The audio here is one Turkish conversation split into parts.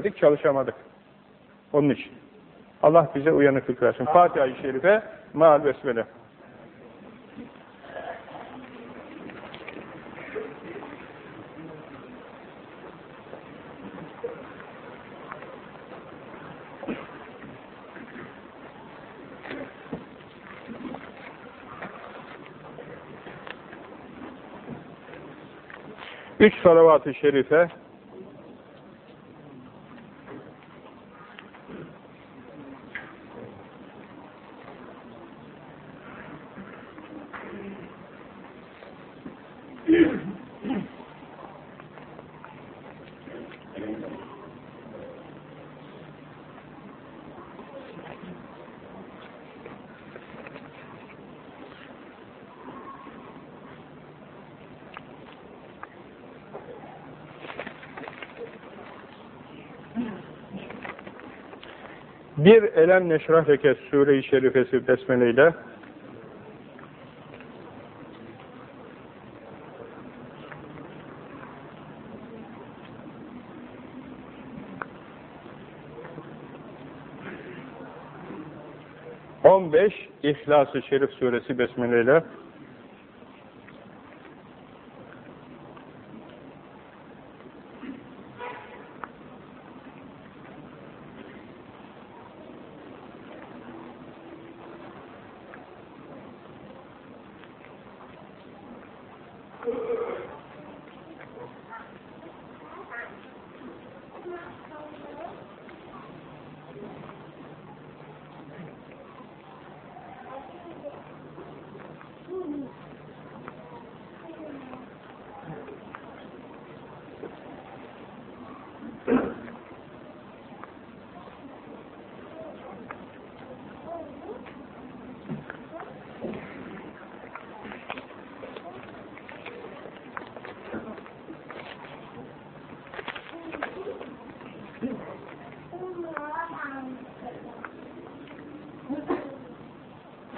dedik, çalışamadık. Onun için. Allah bize uyanıklık versin. Fatiha-i Şerife, maal besmele. Üç salavat-ı şerife Bir Elem Neşrah Leke Sure-i Şerifesi Besmele ile on beş İhlas-ı Şerif Suresi Besmele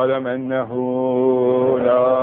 فاعلم أنه لا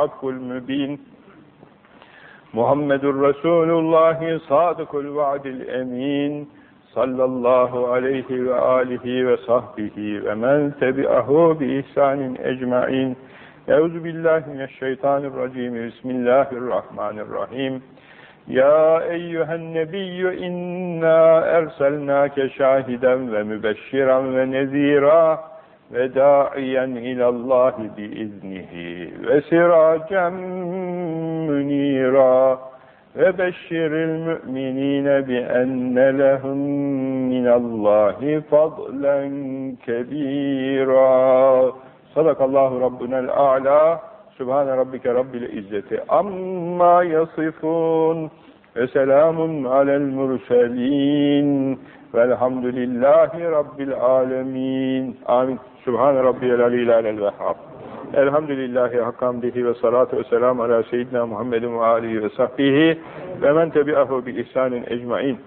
hakkul mübin. Muhammedur Resulullah sadıkul vaadil emin sallallahu aleyhi ve alihi ve sahbihi ve men tebi'ahu bi ihsanin ecmain. Euzu billahi mineşşeytanirracim. Bismillahirrahmanirrahim. Ya eyyühen nebiyyü inna erselnake şahiden ve mübeşşiran ve nezira ve da'iyen ilallahi biiznihi ve siracen münira ve beşiril müminine bi enne lehum minallahi fadlen kebira. Sadakallahu rabbunel a'la. Subhane rabbike rabbil izzeti amma yasifun ve selamun alel murselin velhamdülillahi rabbil alemin. Amin. Subhan rabbiyel alil alel vehhab. Elhamdülillahi hakkamdihi ve salatu ve selamu ala seyyidina Muhammedin ve alihi ve sahbihi ve men tebi'ahu bi ihsanin ecmain.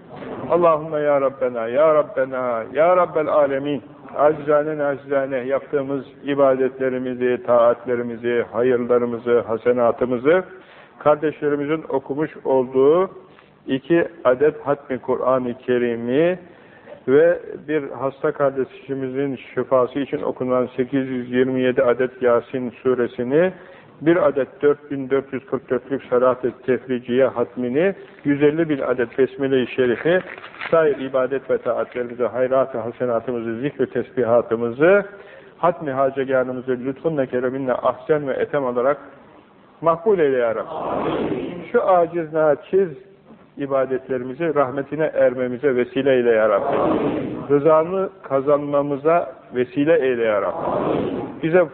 Allahümme ya Rabbena, ya Rabbena, ya Rabbel alemin. Acizane nacizane yaptığımız ibadetlerimizi, taatlerimizi, hayırlarımızı, hasenatımızı kardeşlerimizin okumuş olduğu iki adet hatmi Kur'an-ı Kerim'i ve bir hasta kardeşimizin şifası için okunan 827 adet Yasin suresini, bir adet 4444'lük salat-ı tefriciye hatmini, 150 bin adet besmele-i şerifi, sair ibadet ve taatlerimizi, hayrat-ı hasenatımızı, zikr-i tesbihatımızı, hatmi haceganımızı lütfunla kereminle ahsen ve etem olarak makbul eyle ya Rabbi. Şu aciz naçiz ibadetlerimizi rahmetine ermemize vesile eyle ya Rabbi. Rızanı kazanmamıza vesile eyle ya Rabbi. Bize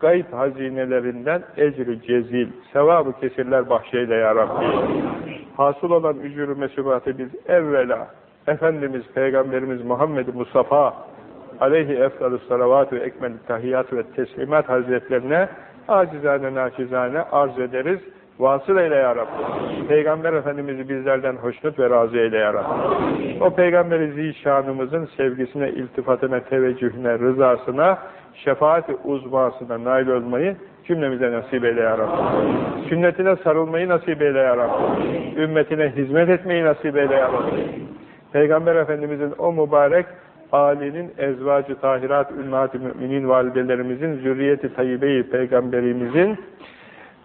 gayb hazinelerinden ecri cezil, sevabı kesirler bahşeyle ya Rabbi. Hasıl olan ücür-ü mesubatı biz evvela Efendimiz, Peygamberimiz Muhammed Mustafa aleyhi efdalü salavatü ve ekmel tahiyyatü ve teslimat hazretlerine acizane naçizane arz ederiz. Vasıl eyle ya. Peygamber Efendimiz'i bizlerden hoşnut ve razı eyle ya Rabbi. O Peygamberi zişanımızın sevgisine, iltifatına, teveccühüne, rızasına, şefaat-i uzmasına nail olmayı cümlemize nasip eyle ya. Sünnetine sarılmayı nasip eyle ya. Ümmetine hizmet etmeyi nasip eyle ya. Peygamber Efendimiz'in o mübarek âlinin ezvacı tahirat ümmat-ı müminin validelerimizin zürriyeti tayyibe-i peygamberimizin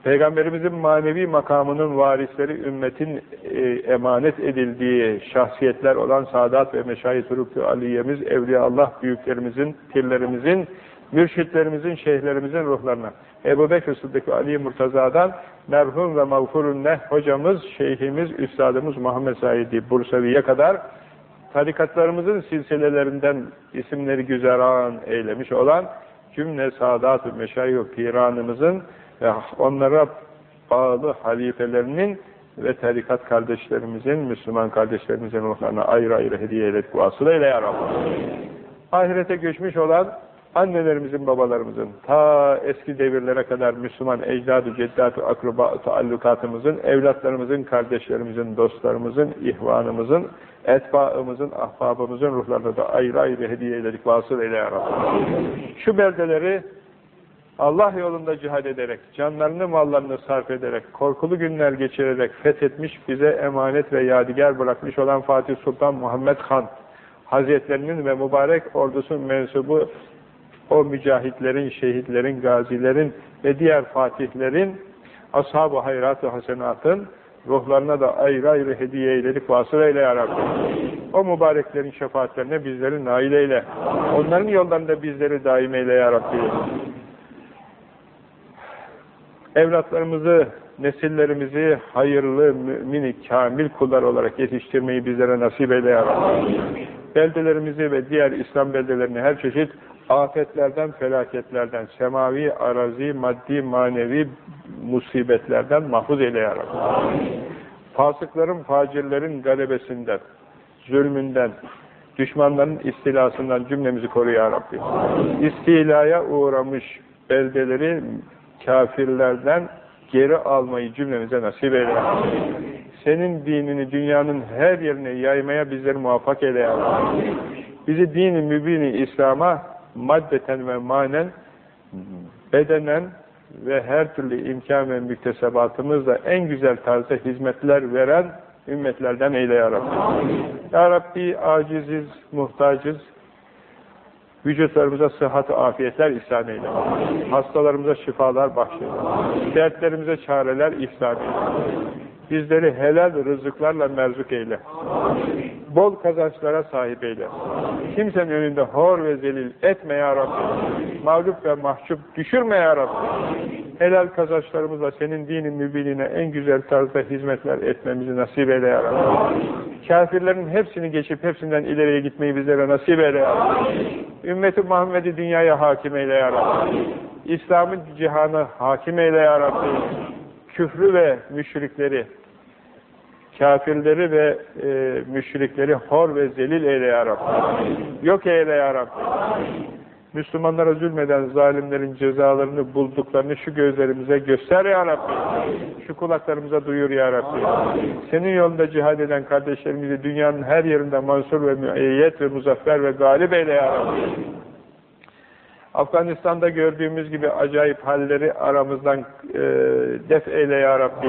Peygamberimizin manevi makamının varisleri ümmetin e, emanet edildiği şahsiyetler olan Sadat ve Meşayih Rukü Aliye'miz, Evliyaullah büyüklerimizin, pirlerimizin, mürşitlerimizin, şeyhlerimizin ruhlarına. Ebu Bekir Sıddık Ali Murtaza'dan merhum ve mağfurun neh hocamız, şeyhimiz, üstadımız Muhammed Said Bursavi'ye kadar tarikatlarımızın silsilelerinden isimleri güzeran eylemiş olan cümle Sadat-ı Meşayih Piranımızın onlara bağlı halifelerinin ve tarikat kardeşlerimizin, Müslüman kardeşlerimizin ruhlarına ayrı ayrı hediye eyledik vasılayla ya Rabbi. Ahirete göçmüş olan annelerimizin, babalarımızın, ta eski devirlere kadar Müslüman ecdad-ı ceddat-ı akruba taallukatımızın, evlatlarımızın, kardeşlerimizin, dostlarımızın, ihvanımızın, etbaımızın, ahbabımızın ruhlarına da ayrı ayrı hediye eyledik vasıl eyle ya. Şu beldeleri Allah yolunda cihad ederek, canlarını mallarını sarf ederek, korkulu günler geçirerek fethetmiş, bize emanet ve yadigar bırakmış olan Fatih Sultan Muhammed Han Hazretlerinin ve mübarek ordusun mensubu o mücahitlerin, şehitlerin, gazilerin ve diğer fatihlerin, ashab-ı hayrat-ı hasenatın ruhlarına da ayrı ayrı hediye eyledik, vasıl eyle ya Rabbi. O mübareklerin şefaatlerine bizleri nail eyle. Onların yollarında bizleri daim eyle ya Rabbi. Evlatlarımızı, nesillerimizi hayırlı, mümin kamil kullar olarak yetiştirmeyi bizlere nasip eyle ya Rabbi. Beldelerimizi ve diğer İslam beldelerini her çeşit afetlerden, felaketlerden, semavi, arazi, maddi, manevi musibetlerden mahfuz eyle ya Rabbi. Fasıkların, facirlerin galebesinden, zulmünden, düşmanların istilasından cümlemizi koru ya. İstilaya uğramış beldeleri kafirlerden geri almayı cümlemize nasip eyle. Senin dinini dünyanın her yerine yaymaya bizleri muvaffak eyle. Bizi dini mübini İslam'a maddeten ve manen bedenen ve her türlü imkan ve müktesebatımızla en güzel tarzda hizmetler veren ümmetlerden eyle ya Rabbi. Ya Rabbi aciziz, muhtacız, Vücutlarımıza sıhhat afiyetler ihsan eyle. Hastalarımıza şifalar bahşeyle. Dertlerimize çareler ihsan eyle. Bizleri helal rızıklarla merzuk eyle. Bol kazançlara sahip eyle. Kimsenin önünde hor ve zelil etme ya Rabbi. Mağlup ve mahcup düşürme ya Rabbi. Helal kazançlarımızla senin dinin mübinine en güzel tarzda hizmetler etmemizi nasip eyle ya Rabbi. Kafirlerin hepsini geçip hepsinden ileriye gitmeyi bizlere nasip eyle ya Rabbi. Ümmeti Muhammed'i dünyaya hakim eyle ya Rabbi. İslam'ın cihanı hakim eyle ya Rabbi. Küfrü ve müşrikleri, Kafirleri ve e, müşrikleri hor ve zelil eyle ya Rabbi. Yok eyle ya Rabbi. Müslümanlara zulmeden zalimlerin cezalarını bulduklarını şu gözlerimize göster ya Rabbi. Şu kulaklarımıza duyur ya Rabbi. Senin yolunda cihad eden kardeşlerimizi dünyanın her yerinde mansur ve müeyyet ve muzaffer ve galip eyle ya Rabbi. Afganistan'da gördüğümüz gibi acayip halleri aramızdan e, def eyle ya Rabbi.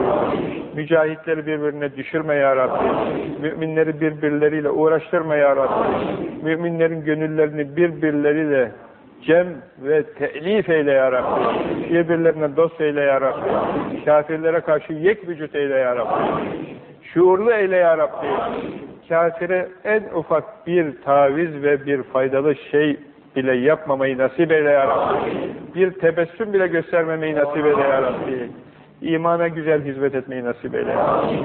Mücahitleri birbirine düşürme ya Rabbi. Müminleri birbirleriyle uğraştırma ya Rabbi. Müminlerin gönüllerini birbirleriyle cem ve telif eyle ya Rabbi. Birbirlerine dost eyle ya Rabbi. Kafirlere karşı yek vücut eyle ya Rabbi. Şuurlu eyle ya Rabbi. Kafire en ufak bir taviz ve bir faydalı şey bile yapmamayı nasip eyle ya Rabbi. Bir tebessüm bile göstermemeyi nasip eyle ya Rabbi. İmana güzel hizmet etmeyi nasip eyle ya Rabbi.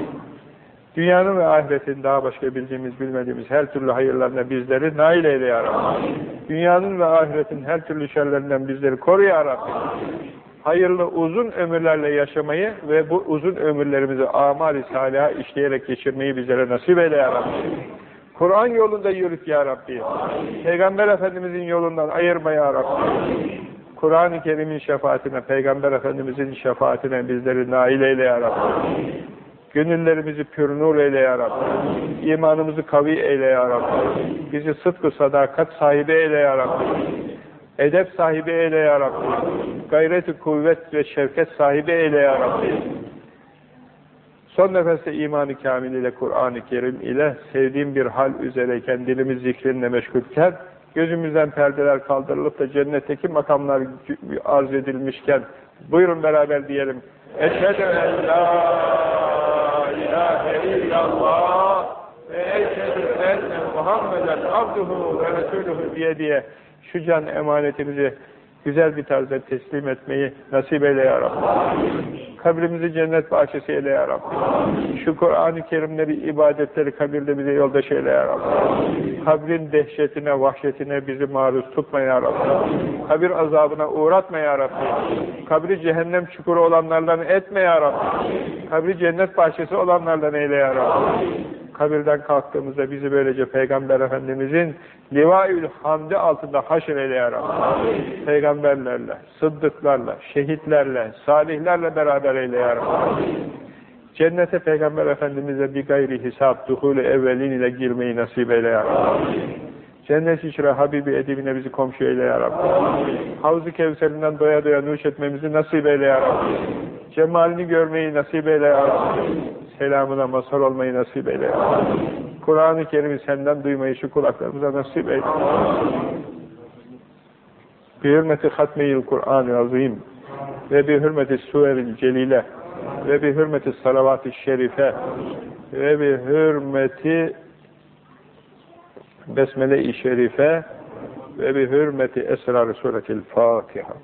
Dünyanın ve ahiretin daha başka bildiğimiz, bilmediğimiz her türlü hayırlarına bizleri nail eyle ya Rabbi. Dünyanın ve ahiretin her türlü şerlerinden bizleri koru ya Rabbi. Hayırlı uzun ömürlerle yaşamayı ve bu uzun ömürlerimizi amali salih'a işleyerek geçirmeyi bizlere nasip eyle ya Rabbi. Kur'an yolunda yürüt ya Rabbi. Peygamber Efendimizin yolundan ayırma ya Rabbi. Kur'an-ı Kerim'in şefaatine, Peygamber Efendimizin şefaatine bizleri nail eyle ya Rabbi. Gönüllerimizi pür nur eyle ya Rabbi. İmanımızı kavi eyle ya Rabbi. Bizi sıdkı sadakat sahibi eyle ya Rabbi. Edep sahibi eyle ya Rabbi. Gayreti kuvvet ve şevket sahibi eyle ya Rabbi. Son nefeste imanı kamil ile Kur'an-ı Kerim ile sevdiğim bir hal üzereyken dilimiz zikrinle meşgulken gözümüzden perdeler kaldırılıp da cennetteki makamlar arz edilmişken buyurun beraber diyelim. Eşhedü en la ilahe illallah ve eşhedü enne Muhammeden abduhu ve resuluhu diye diye şu can emanetimizi güzel bir tarzda teslim etmeyi nasip eyle ya Rabbi. Kabrimizi cennet bahçesi eyle ya Rabbi. Şu Kur'an-ı Kerimleri, ibadetleri kabirde bize yoldaş eyle ya Rabbi. Kabrin dehşetine, vahşetine bizi maruz tutma ya Rabbi. Kabir azabına uğratma ya Rabbi. Kabri cehennem çukuru olanlardan etme ya Rabbi. Kabri cennet bahçesi olanlardan eyle ya Rabbi kabirden kalktığımızda bizi böylece Peygamber Efendimizin Livaül Hamdi altında haşr eyle ya Rabbi. Peygamberlerle, sıddıklarla, şehitlerle, salihlerle beraber eyle ya Rabbi. Cennete Peygamber Efendimiz'e bir gayri hesap, duhul evvelin ile girmeyi nasip eyle ya Rabbi. Cennet içre Habibi edibine bizi komşu eyle ya Rabbi. Havz-ı Kevser'inden doya doya nuş etmemizi nasip eyle ya Rabbi. Cemalini görmeyi nasip eyle ya Rabbi. Selamına mazhar olmayı nasip eyle. Kur'an-ı Kerim'i senden duymayı şu kulaklarımıza nasip eyle. Bi hürmeti hatmeyil Kur'an-ı azim ve bi hürmeti suveril celile ve bi hürmeti salavat-ı şerife ve bi hürmeti Besmele-i Şerife ve bi hürmeti esrar-ı suretil Fatiha.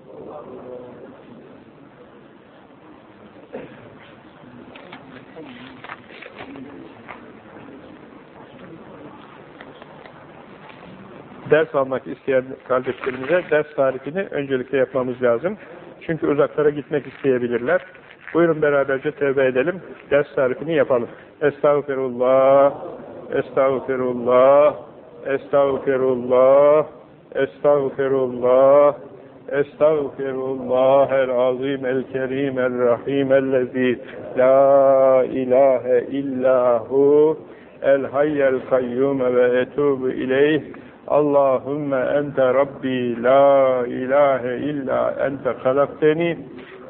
Ders almak isteyen kardeşlerimize ders tarifini öncelikle yapmamız lazım. Çünkü uzaklara gitmek isteyebilirler. Buyurun beraberce tevbe edelim. Ders tarifini yapalım. Estağfirullah, Estağfirullah, Estağfirullah, Estağfirullah, Estağfirullah el azim el kerim el rahim ellezî la ilahe illahu el hayyel kayyum ve etubu ileyh Allahümme ente Rabbi la ilahe illa ente halakteni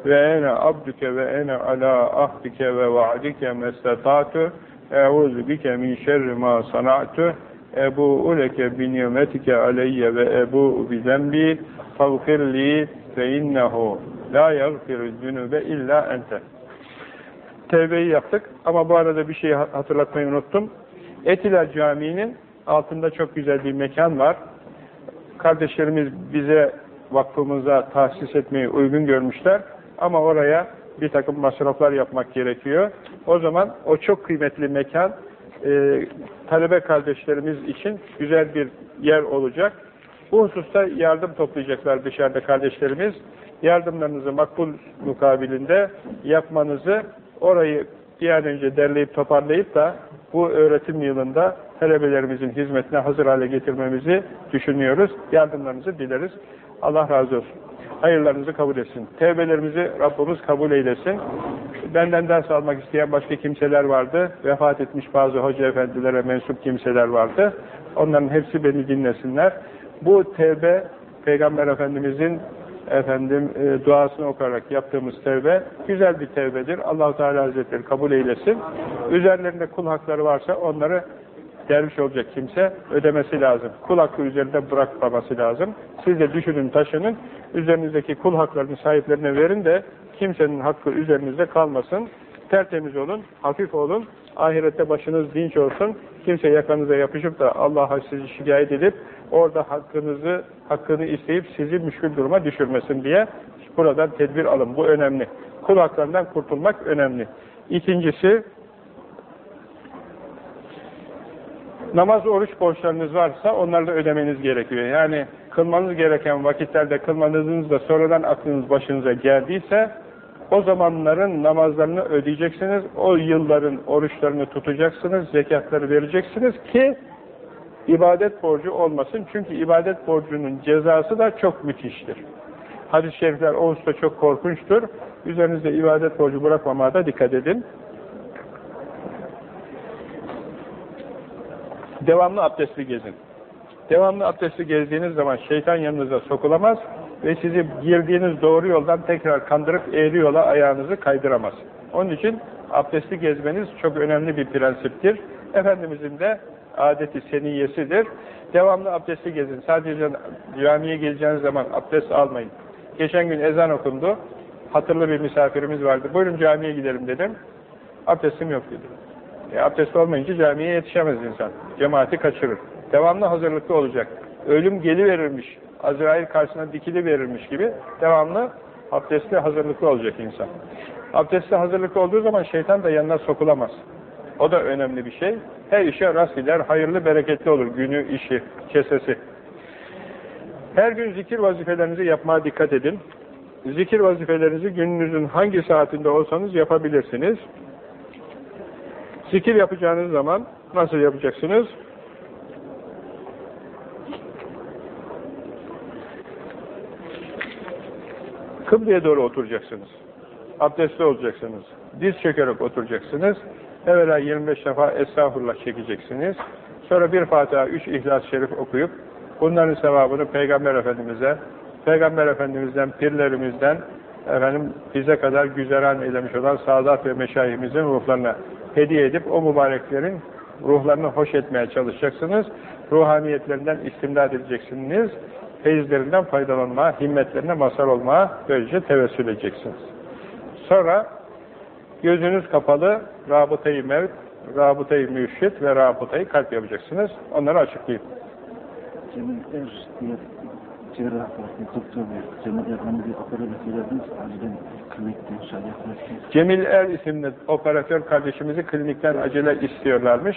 ve ene abduke ve ene ala ahdike ve va'dike mestetatu e'uzu bike min şerri ma sana'tu. Ebu'u leke bi nimetike aleyye ve ebu'u bi zembi. Fagfirli fe innehu la yagfiru zünübe illa ente. Tevbeyi yaptık ama bu arada bir şeyi hatırlatmayı unuttum. Etiler Camii'nin altında çok güzel bir mekan var. Kardeşlerimiz bize vakfımıza tahsis etmeyi uygun görmüşler. Ama oraya bir takım masraflar yapmak gerekiyor. O zaman o çok kıymetli mekan e, talebe kardeşlerimiz için güzel bir yer olacak. Bu hususta yardım toplayacaklar dışarıda kardeşlerimiz. Yardımlarınızı makbul mukabilinde yapmanızı, orayı bir an önce derleyip toparlayıp da bu öğretim yılında talebelerimizin hizmetine hazır hale getirmemizi düşünüyoruz. Yardımlarınızı dileriz. Allah razı olsun. Hayırlarınızı kabul etsin. Tevbelerimizi Rabbimiz kabul eylesin. Benden ders almak isteyen başka kimseler vardı. Vefat etmiş bazı hoca efendilere mensup kimseler vardı. Onların hepsi beni dinlesinler. Bu tevbe Peygamber Efendimizin efendim e, duasını okuyarak yaptığımız tevbe güzel bir tevbedir. allah Teala Hazretleri kabul eylesin. Üzerlerinde kul hakları varsa onları derviş olacak kimse ödemesi lazım. Kul hakkı üzerinde bırakmaması lazım. Siz de düşünün, taşının, üzerinizdeki kul haklarını sahiplerine verin de kimsenin hakkı üzerinizde kalmasın. Tertemiz olun, hafif olun, ahirette başınız dinç olsun. Kimse yakanıza yapışıp da Allah'a sizi şikayet edip orada hakkınızı, hakkını isteyip sizi müşkül duruma düşürmesin diye buradan tedbir alın. Bu önemli. Kul haklarından kurtulmak önemli. İkincisi, namaz, oruç borçlarınız varsa onları da ödemeniz gerekiyor. Yani kılmanız gereken vakitlerde kılmanızın da sonradan aklınız başınıza geldiyse o zamanların namazlarını ödeyeceksiniz, o yılların oruçlarını tutacaksınız, zekatları vereceksiniz ki ibadet borcu olmasın. Çünkü ibadet borcunun cezası da çok müthiştir. Hadis-i şerifler o çok korkunçtur. Üzerinizde ibadet borcu bırakmamaya da dikkat edin. Devamlı abdestli gezin. Devamlı abdestli gezdiğiniz zaman şeytan yanınıza sokulamaz ve sizi girdiğiniz doğru yoldan tekrar kandırıp eğri yola ayağınızı kaydıramaz. Onun için abdestli gezmeniz çok önemli bir prensiptir. Efendimizin de adeti seniyesidir. Devamlı abdestli gezin. Sadece camiye geleceğiniz zaman abdest almayın. Geçen gün ezan okundu. Hatırlı bir misafirimiz vardı. Buyurun camiye gidelim dedim. Abdestim yok dedi. E, abdest olmayınca camiye yetişemez insan. Cemaati kaçırır. Devamlı hazırlıklı olacak. Ölüm geliverirmiş. Azrail karşısına dikili verirmiş gibi devamlı abdestli hazırlıklı olacak insan. Abdestli hazırlıklı olduğu zaman şeytan da yanına sokulamaz. O da önemli bir şey. Her işe rast gider, hayırlı, bereketli olur günü, işi, kesesi. Her gün zikir vazifelerinizi yapmaya dikkat edin. Zikir vazifelerinizi gününüzün hangi saatinde olsanız yapabilirsiniz. Zikir yapacağınız zaman nasıl yapacaksınız? Kıbleye doğru oturacaksınız. Abdestli olacaksınız. Diz çökerek oturacaksınız. Evvela 25 defa estağfurullah çekeceksiniz. Sonra bir Fatiha, üç İhlas-ı Şerif okuyup bunların sevabını Peygamber Efendimiz'e, Peygamber Efendimiz'den, pirlerimizden, efendim bize kadar güzeran eylemiş olan Sadat ve Meşayihimizin ruhlarına hediye edip o mübareklerin ruhlarını hoş etmeye çalışacaksınız. Ruhaniyetlerinden istimdad edeceksiniz. Feyizlerinden faydalanma, himmetlerine mazhar olmaya böylece tevessül edeceksiniz. Sonra gözünüz kapalı rabıtayı mevt, rabıtayı mürşit ve rabıtayı kalp yapacaksınız. Onları açıklayayım. Er cerrah doktor. Cemil bir Cemil Er isimli operatör kardeşimizi klinikten acele istiyorlarmış.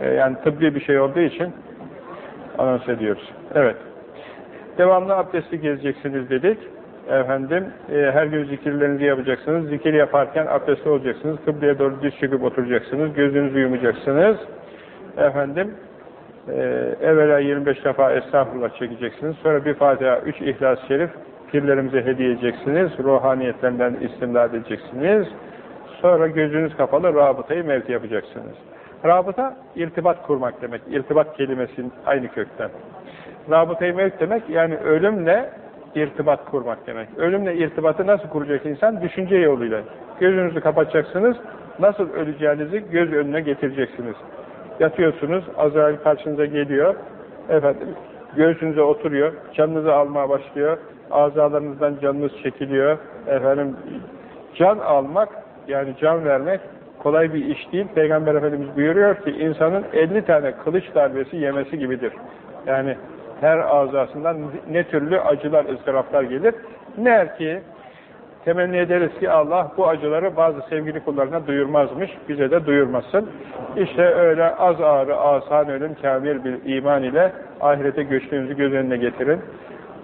Ee, yani tıbbi bir şey olduğu için anons ediyoruz. Evet. Devamlı abdestli gezeceksiniz dedik. Efendim, e, her gün zikirlerinizi yapacaksınız. Zikir yaparken abdestli olacaksınız. Kıbleye doğru düz çıkıp oturacaksınız. Gözünüzü yumacaksınız. Efendim, e, evvela 25 defa estağfurullah çekeceksiniz. Sonra bir Fatiha, 3 İhlas-ı Şerif pirlerimize hediye edeceksiniz. Ruhaniyetlerinden istimdad edeceksiniz. Sonra gözünüz kapalı rabıtayı mevti yapacaksınız. Rabıta, irtibat kurmak demek. İrtibat kelimesinin aynı kökten. Rabıta-i mevt demek yani ölümle irtibat kurmak demek. Ölümle irtibatı nasıl kuracak insan? Düşünce yoluyla. Gözünüzü kapatacaksınız. Nasıl öleceğinizi göz önüne getireceksiniz. Yatıyorsunuz, Azrail karşınıza geliyor. Efendim, göğsünüze oturuyor, canınızı almaya başlıyor. Azalarınızdan canınız çekiliyor. Efendim, can almak, yani can vermek kolay bir iş değil. Peygamber Efendimiz buyuruyor ki insanın 50 tane kılıç darbesi yemesi gibidir. Yani her azasından ne türlü acılar, ıstıraplar gelir. Ne er ki temenni ederiz ki Allah bu acıları bazı sevgili kullarına duyurmazmış, bize de duyurmasın. İşte öyle az ağrı, asan ölüm, kamil bir iman ile ahirete göçtüğünüzü göz önüne getirin.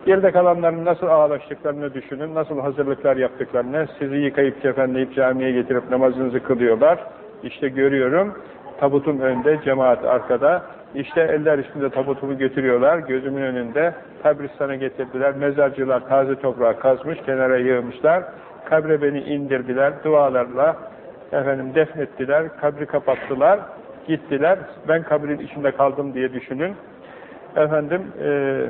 Geride kalanların nasıl ağlaştıklarını düşünün, nasıl hazırlıklar yaptıklarını, sizi yıkayıp kefenleyip camiye getirip namazınızı kılıyorlar. İşte görüyorum, tabutun önünde, cemaat arkada. İşte eller üstünde tabutumu götürüyorlar, gözümün önünde. Kabristan'a getirdiler, mezarcılar taze toprağı kazmış, kenara yığmışlar. Kabre beni indirdiler, dualarla efendim defnettiler, kabri kapattılar, gittiler. Ben kabrin içinde kaldım diye düşünün. Efendim, e,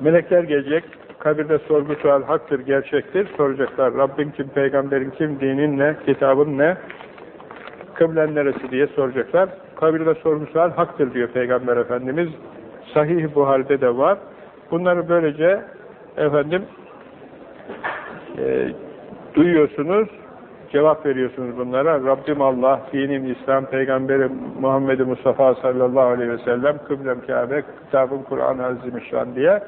melekler gelecek, kabirde sorgu sual haktır, gerçektir. Soracaklar, Rabbin kim, peygamberin kim, dinin ne, kitabın ne, kıblen neresi diye soracaklar. Kabirde sorgu sual haktır diyor Peygamber Efendimiz. Sahih bu halde de var. Bunları böylece efendim e, duyuyorsunuz, cevap veriyorsunuz bunlara. Rabbim Allah, dinim İslam, Peygamberim Muhammed Mustafa sallallahu aleyhi ve sellem, kıblem Kabe, kitabım Kur'an-ı Azimüşşan diye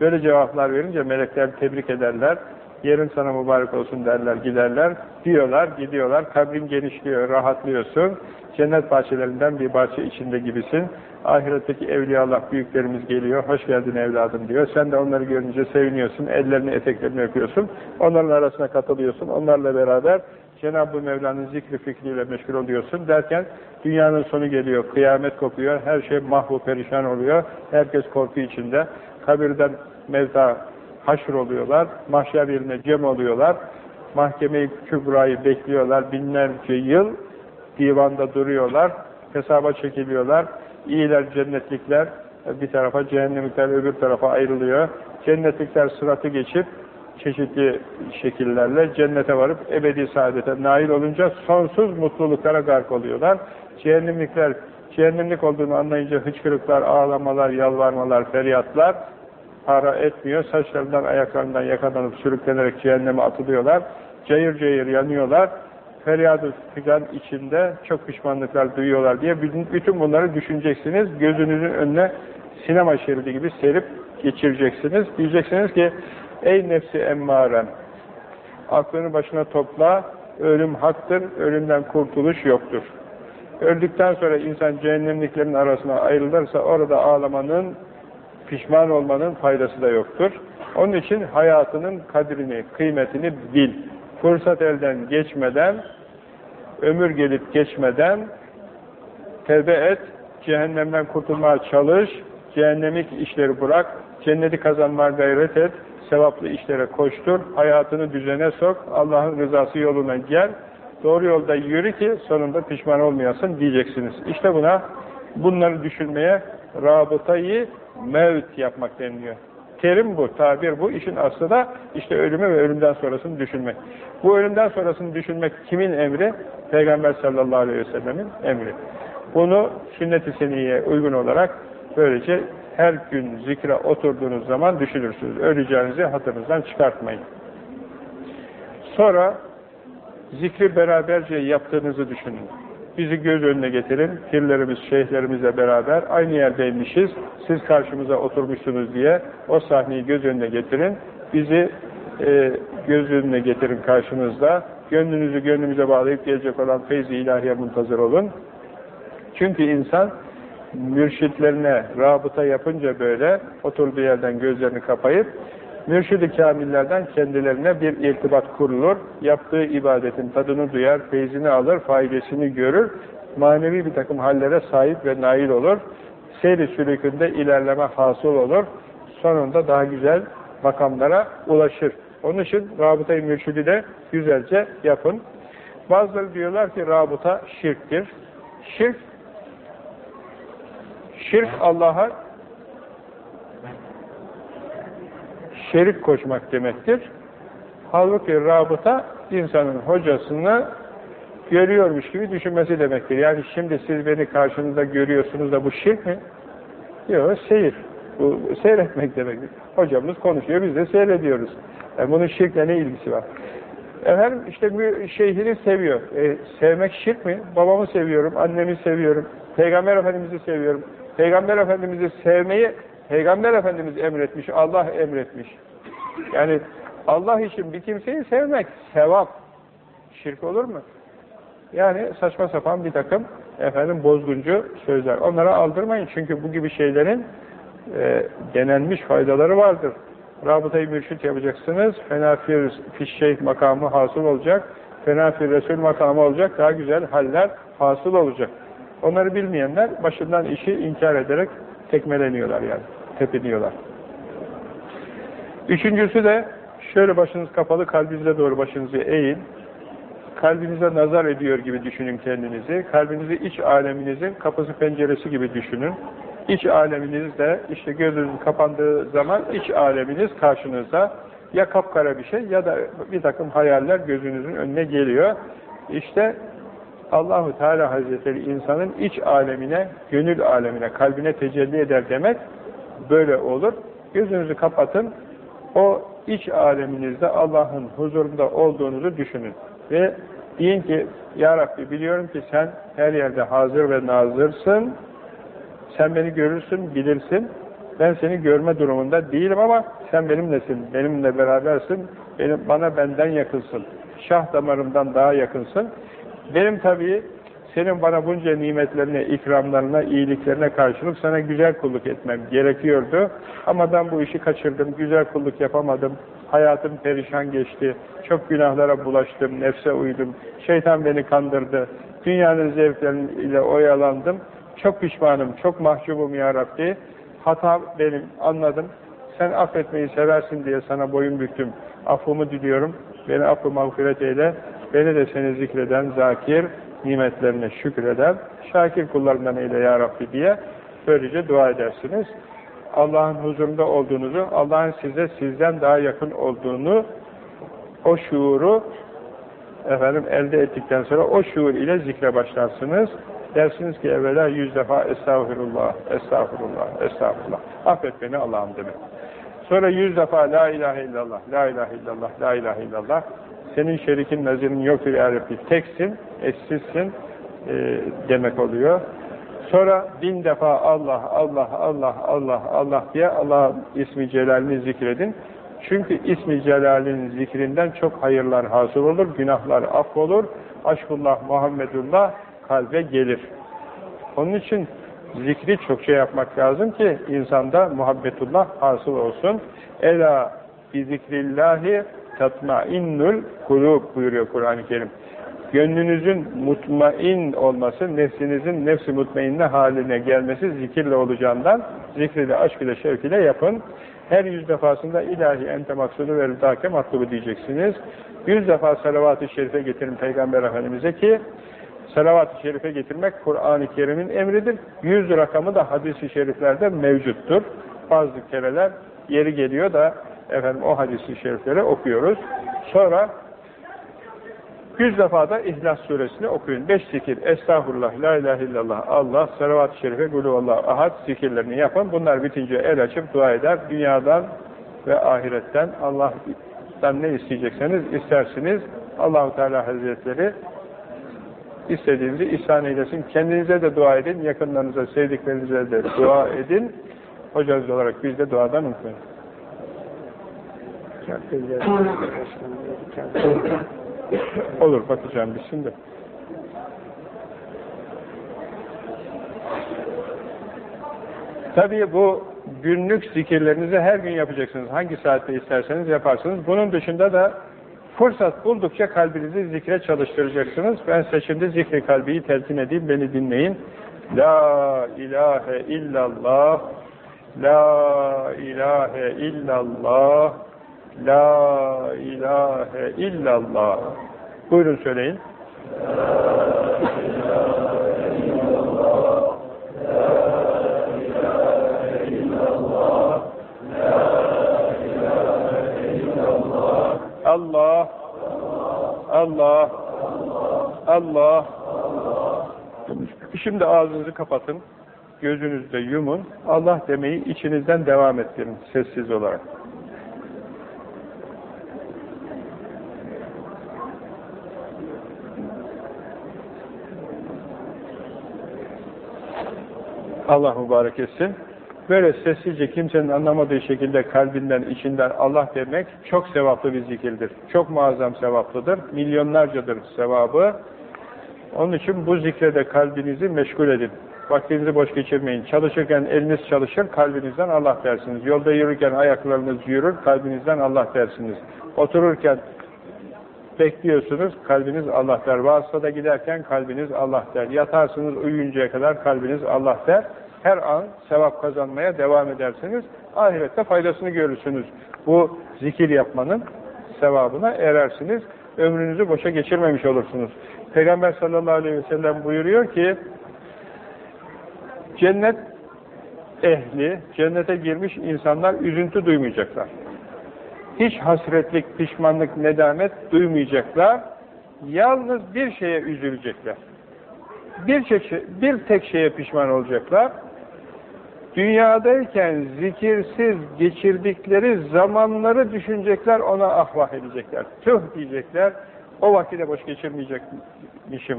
böyle cevaplar verince melekler tebrik ederler. Yerin sana mübarek olsun derler, giderler. Diyorlar, gidiyorlar. Kabrin genişliyor, rahatlıyorsun. Cennet bahçelerinden bir bahçe içinde gibisin. Ahiretteki evliyalar büyüklerimiz geliyor. Hoş geldin evladım diyor. Sen de onları görünce seviniyorsun. Ellerini, eteklerini öpüyorsun. Onların arasına katılıyorsun. Onlarla beraber Cenab-ı Mevla'nın zikri fikriyle meşgul oluyorsun derken dünyanın sonu geliyor. Kıyamet kopuyor. Her şey mahvu perişan oluyor. Herkes korku içinde. Kabirden mevta haşr oluyorlar. Mahşer yerine cem oluyorlar. Mahkeme-i Kübra'yı bekliyorlar. Binlerce yıl divanda duruyorlar. Hesaba çekiliyorlar. İyiler, cennetlikler bir tarafa, cehennemlikler öbür tarafa ayrılıyor. Cennetlikler sıratı geçip çeşitli şekillerle cennete varıp ebedi saadete nail olunca sonsuz mutluluklara gark oluyorlar. Cehennemlikler cehennemlik olduğunu anlayınca hıçkırıklar, ağlamalar, yalvarmalar, feryatlar para etmiyor. Saçlarından, ayaklarından yakalanıp sürüklenerek cehenneme atılıyorlar. Cayır cayır yanıyorlar. Feryadı figan içinde çok pişmanlıklar duyuyorlar diye bütün bunları düşüneceksiniz. Gözünüzün önüne sinema şeridi gibi serip geçireceksiniz. Diyeceksiniz ki ey nefsi emmaren aklını başına topla ölüm haktır, ölümden kurtuluş yoktur. Öldükten sonra insan cehennemliklerin arasına ayrılırsa orada ağlamanın pişman olmanın faydası da yoktur. Onun için hayatının kadrini, kıymetini bil. Fırsat elden geçmeden, ömür gelip geçmeden tevbe et, cehennemden kurtulmaya çalış, cehennemlik işleri bırak, cenneti kazanmaya gayret et, sevaplı işlere koştur, hayatını düzene sok, Allah'ın rızası yoluna gel, doğru yolda yürü ki sonunda pişman olmayasın diyeceksiniz. İşte buna, bunları düşünmeye rabıtayı mevt yapmak deniliyor. Terim bu, tabir bu. İşin aslı da işte ölümü ve ölümden sonrasını düşünmek. Bu ölümden sonrasını düşünmek kimin emri? Peygamber sallallahu aleyhi ve sellemin emri. Bunu sünnet-i seniyye uygun olarak böylece her gün zikre oturduğunuz zaman düşünürsünüz. Öleceğinizi hatırınızdan çıkartmayın. Sonra zikri beraberce yaptığınızı düşünün. Bizi göz önüne getirin, pirlerimiz, şeyhlerimizle beraber aynı yerdeymişiz, siz karşımıza oturmuşsunuz diye o sahneyi göz önüne getirin, bizi e, göz önüne getirin karşınızda, gönlünüzü gönlümüze bağlayıp gelecek olan feyzi ilahiye muntazır olun. Çünkü insan mürşitlerine rabıta yapınca böyle oturduğu yerden gözlerini kapayıp Mürşid-i kamillerden kendilerine bir irtibat kurulur, yaptığı ibadetin tadını duyar, feyzini alır, faydasını görür, manevi bir takım hallere sahip ve nail olur, seyri sülükünde ilerleme hasıl olur, sonunda daha güzel makamlara ulaşır. Onun için rabıta-i mürşidi de güzelce yapın. Bazıları diyorlar ki rabıta şirktir. Şirk, şirk Allah'a şerik koşmak demektir. Halbuki rabıta insanın hocasını görüyormuş gibi düşünmesi demektir. Yani şimdi siz beni karşınızda görüyorsunuz da bu şirk mi? Yok, seyir. Bu seyretmek demektir. Hocamız konuşuyor, biz de seyrediyoruz. Yani bunun şirkle ne ilgisi var? Efendim işte şeyhini seviyor. E, sevmek şirk mi? Babamı seviyorum, annemi seviyorum, Peygamber Efendimiz'i seviyorum. Peygamber Efendimiz'i sevmeyi Peygamber Efendimiz emretmiş, Allah emretmiş. Yani Allah için bir kimseyi sevmek sevap. Şirk olur mu? Yani saçma sapan bir takım efendim bozguncu sözler. Onlara aldırmayın çünkü bu gibi şeylerin e, denenmiş faydaları vardır. Rabıtayı mürşit yapacaksınız. Fena fişşeyh makamı hasıl olacak. Fena resul makamı olacak. Daha güzel haller hasıl olacak. Onları bilmeyenler başından işi inkar ederek tekmeleniyorlar yani. Tepiniyorlar. Üçüncüsü de şöyle başınız kapalı kalbinize doğru başınızı eğin. Kalbinize nazar ediyor gibi düşünün kendinizi. Kalbinizi iç aleminizin kapısı penceresi gibi düşünün. İç aleminiz de işte gözünüz kapandığı zaman iç aleminiz karşınızda ya kapkara bir şey ya da bir takım hayaller gözünüzün önüne geliyor. İşte Allahu Teala Hazretleri insanın iç alemine, gönül alemine, kalbine tecelli eder demek böyle olur. Gözünüzü kapatın. O iç aleminizde Allah'ın huzurunda olduğunuzu düşünün. Ve deyin ki Ya Rabbi biliyorum ki sen her yerde hazır ve nazırsın. Sen beni görürsün, bilirsin. Ben seni görme durumunda değilim ama sen benimlesin, benimle berabersin. Benim, bana benden yakınsın. Şah damarımdan daha yakınsın. Benim tabii senin bana bunca nimetlerine, ikramlarına, iyiliklerine karşılık sana güzel kulluk etmem gerekiyordu. Ama ben bu işi kaçırdım, güzel kulluk yapamadım. Hayatım perişan geçti. Çok günahlara bulaştım, nefse uydum. Şeytan beni kandırdı. Dünyanın zevkleriyle oyalandım. Çok pişmanım, çok mahcubum ya Rabbi. Hata benim, anladım. Sen affetmeyi seversin diye sana boyun büktüm. Affımı diliyorum. Beni affı mağfiret eyle. Beni de seni zikreden, zakir, nimetlerine şükreden, şakir kullarından eyle ya Rabbi diye böylece dua edersiniz. Allah'ın huzurunda olduğunuzu, Allah'ın size sizden daha yakın olduğunu, o şuuru efendim elde ettikten sonra o şuur ile zikre başlarsınız. Dersiniz ki evvela yüz defa estağfurullah, estağfurullah, estağfurullah. Affet beni Allah'ım demek. Sonra yüz defa la ilahe illallah, la ilahe illallah, la ilahe illallah. Senin şerikin nazirin yoktur ya Rabbi. Teksin, eşsizsin e, demek oluyor. Sonra bin defa Allah, Allah, Allah, Allah, Allah diye Allah ismi celalini zikredin. Çünkü ismi celalin zikrinden çok hayırlar hasıl olur, günahlar affolur, aşkullah, Muhammedullah kalbe gelir. Onun için zikri çok şey yapmak lazım ki insanda muhabbetullah hasıl olsun. Ela bi zikrillahi tatmainnul kulub buyuruyor Kur'an-ı Kerim. Gönlünüzün mutmain olması, nefsinizin nefsi mutmainne haline gelmesi zikirle olacağından zikriyle, aşk ile, şevk ile yapın. Her yüz defasında ilahi ente maksudu ve rıdake matlubu diyeceksiniz. Yüz defa salavat-ı şerife getirin Peygamber Efendimiz'e ki salavat-ı şerife getirmek Kur'an-ı Kerim'in emridir. Yüz rakamı da hadis-i şeriflerde mevcuttur. Bazı kereler yeri geliyor da efendim o hadis-i şerifleri okuyoruz. Sonra yüz defa da İhlas suresini okuyun. Beş zikir, estağfurullah, la ilahe illallah, Allah, salavat-ı şerife, gulüvallah, ahad zikirlerini yapın. Bunlar bitince el açıp dua eder. Dünyadan ve ahiretten Allah'tan ne isteyecekseniz istersiniz. Allahu Teala Hazretleri istediğinizi ihsan eylesin. Kendinize de dua edin, yakınlarınıza, sevdiklerinize de dua edin. Hocanız olarak biz de duadan unutmayın. Olur, bakacağım bitsin de. Tabii bu günlük zikirlerinizi her gün yapacaksınız. Hangi saatte isterseniz yaparsınız. Bunun dışında da fırsat buldukça kalbinizi zikre çalıştıracaksınız. Ben size şimdi zikri kalbiyi telkin edeyim, beni dinleyin. La ilahe illallah La ilahe illallah La ilahe illallah Buyurun söyleyin. La ilahe illallah La Allah Allah Allah Şimdi ağzınızı kapatın gözünüzü de yumun, Allah demeyi içinizden devam ettirin sessiz olarak. Allah mübarek etsin. Böyle sessizce kimsenin anlamadığı şekilde kalbinden, içinden Allah demek çok sevaplı bir zikirdir. Çok muazzam sevaplıdır. Milyonlarcadır sevabı. Onun için bu zikrede kalbinizi meşgul edin. Vaktinizi boş geçirmeyin. Çalışırken eliniz çalışır, kalbinizden Allah dersiniz. Yolda yürürken ayaklarınız yürür, kalbinizden Allah dersiniz. Otururken bekliyorsunuz, kalbiniz Allah der. Vasıtada giderken kalbiniz Allah der. Yatarsınız uyuyuncaya kadar kalbiniz Allah der. Her an sevap kazanmaya devam edersiniz. Ahirette faydasını görürsünüz. Bu zikir yapmanın sevabına erersiniz. Ömrünüzü boşa geçirmemiş olursunuz. Peygamber sallallahu aleyhi ve sellem buyuruyor ki cennet ehli, cennete girmiş insanlar üzüntü duymayacaklar. Hiç hasretlik, pişmanlık, nedamet duymayacaklar. Yalnız bir şeye üzülecekler. Bir, şey, bir tek şeye pişman olacaklar. Dünyadayken zikirsiz geçirdikleri zamanları düşünecekler, ona ahvah edecekler. Tüh diyecekler, o vakti de boş geçirmeyecekmişim.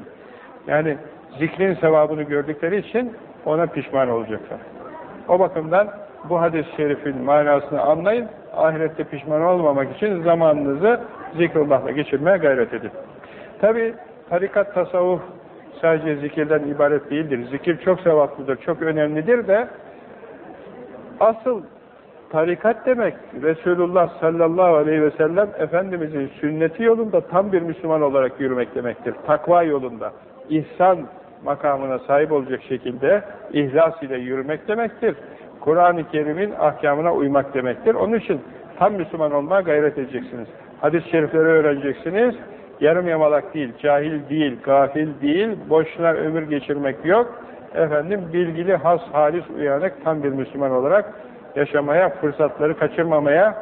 Yani zikrin sevabını gördükleri için ona pişman olacaklar. O bakımdan bu hadis-i şerifin manasını anlayın, ahirette pişman olmamak için zamanınızı zikrullahla geçirmeye gayret edin. Tabi tarikat, tasavvuf sadece zikirden ibaret değildir. Zikir çok sevaplıdır, çok önemlidir de asıl tarikat demek Resulullah sallallahu aleyhi ve sellem Efendimizin sünneti yolunda tam bir Müslüman olarak yürümek demektir. Takva yolunda, ihsan makamına sahip olacak şekilde ihlas ile yürümek demektir. Kur'an-ı Kerim'in ahkamına uymak demektir. Onun için tam Müslüman olmaya gayret edeceksiniz. Hadis-i şerifleri öğreneceksiniz. Yarım yamalak değil, cahil değil, gafil değil, boşuna ömür geçirmek yok. Efendim bilgili, has, halis, uyanık tam bir Müslüman olarak yaşamaya, fırsatları kaçırmamaya,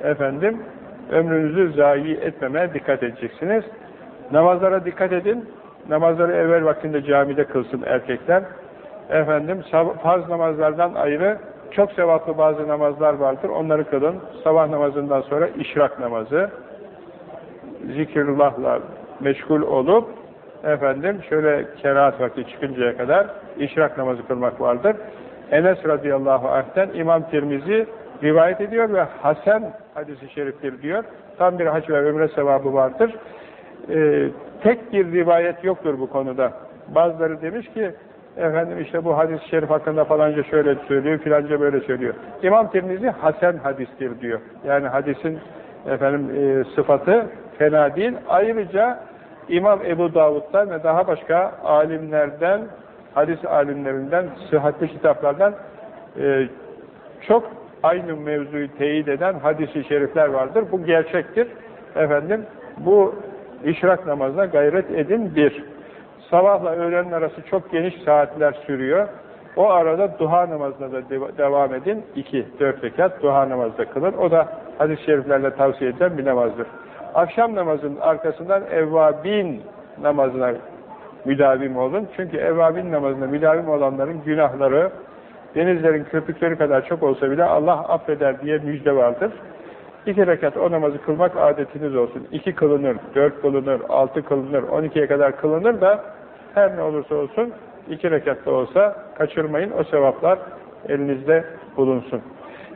efendim ömrünüzü zayi etmemeye dikkat edeceksiniz. Namazlara dikkat edin. Namazları evvel vaktinde camide kılsın erkekler. Efendim farz namazlardan ayrı çok sevaplı bazı namazlar vardır. Onları kılın. Sabah namazından sonra işrak namazı. Zikrullahla meşgul olup efendim şöyle kerahat vakti çıkıncaya kadar işrak namazı kılmak vardır. Enes radıyallahu anh'ten İmam Tirmizi rivayet ediyor ve Hasan hadisi şeriftir diyor. Tam bir hac ve ömre sevabı vardır. Ee, tek bir rivayet yoktur bu konuda. Bazıları demiş ki efendim işte bu hadis-i şerif hakkında falanca şöyle söylüyor, filanca böyle söylüyor. İmam Tirmizi Hasan hadistir diyor. Yani hadisin efendim e, sıfatı fena değil. Ayrıca İmam Ebu Davud'dan ve daha başka alimlerden, hadis alimlerinden, sıhhatli kitaplardan e, çok aynı mevzuyu teyit eden hadisi şerifler vardır. Bu gerçektir. Efendim bu işrak namazına gayret edin bir. Sabahla öğlenin arası çok geniş saatler sürüyor. O arada duha namazına da devam edin. iki, dört rekat duha namazda kılın. O da hadis-i şeriflerle tavsiye edilen bir namazdır. Akşam namazının arkasından evvabin namazına müdavim olun. Çünkü evvabin namazına müdavim olanların günahları denizlerin köpükleri kadar çok olsa bile Allah affeder diye müjde vardır. İki rekat o namazı kılmak adetiniz olsun. İki kılınır, dört kılınır, altı kılınır, on ikiye kadar kılınır da her ne olursa olsun iki rekatta olsa kaçırmayın. O sevaplar elinizde bulunsun.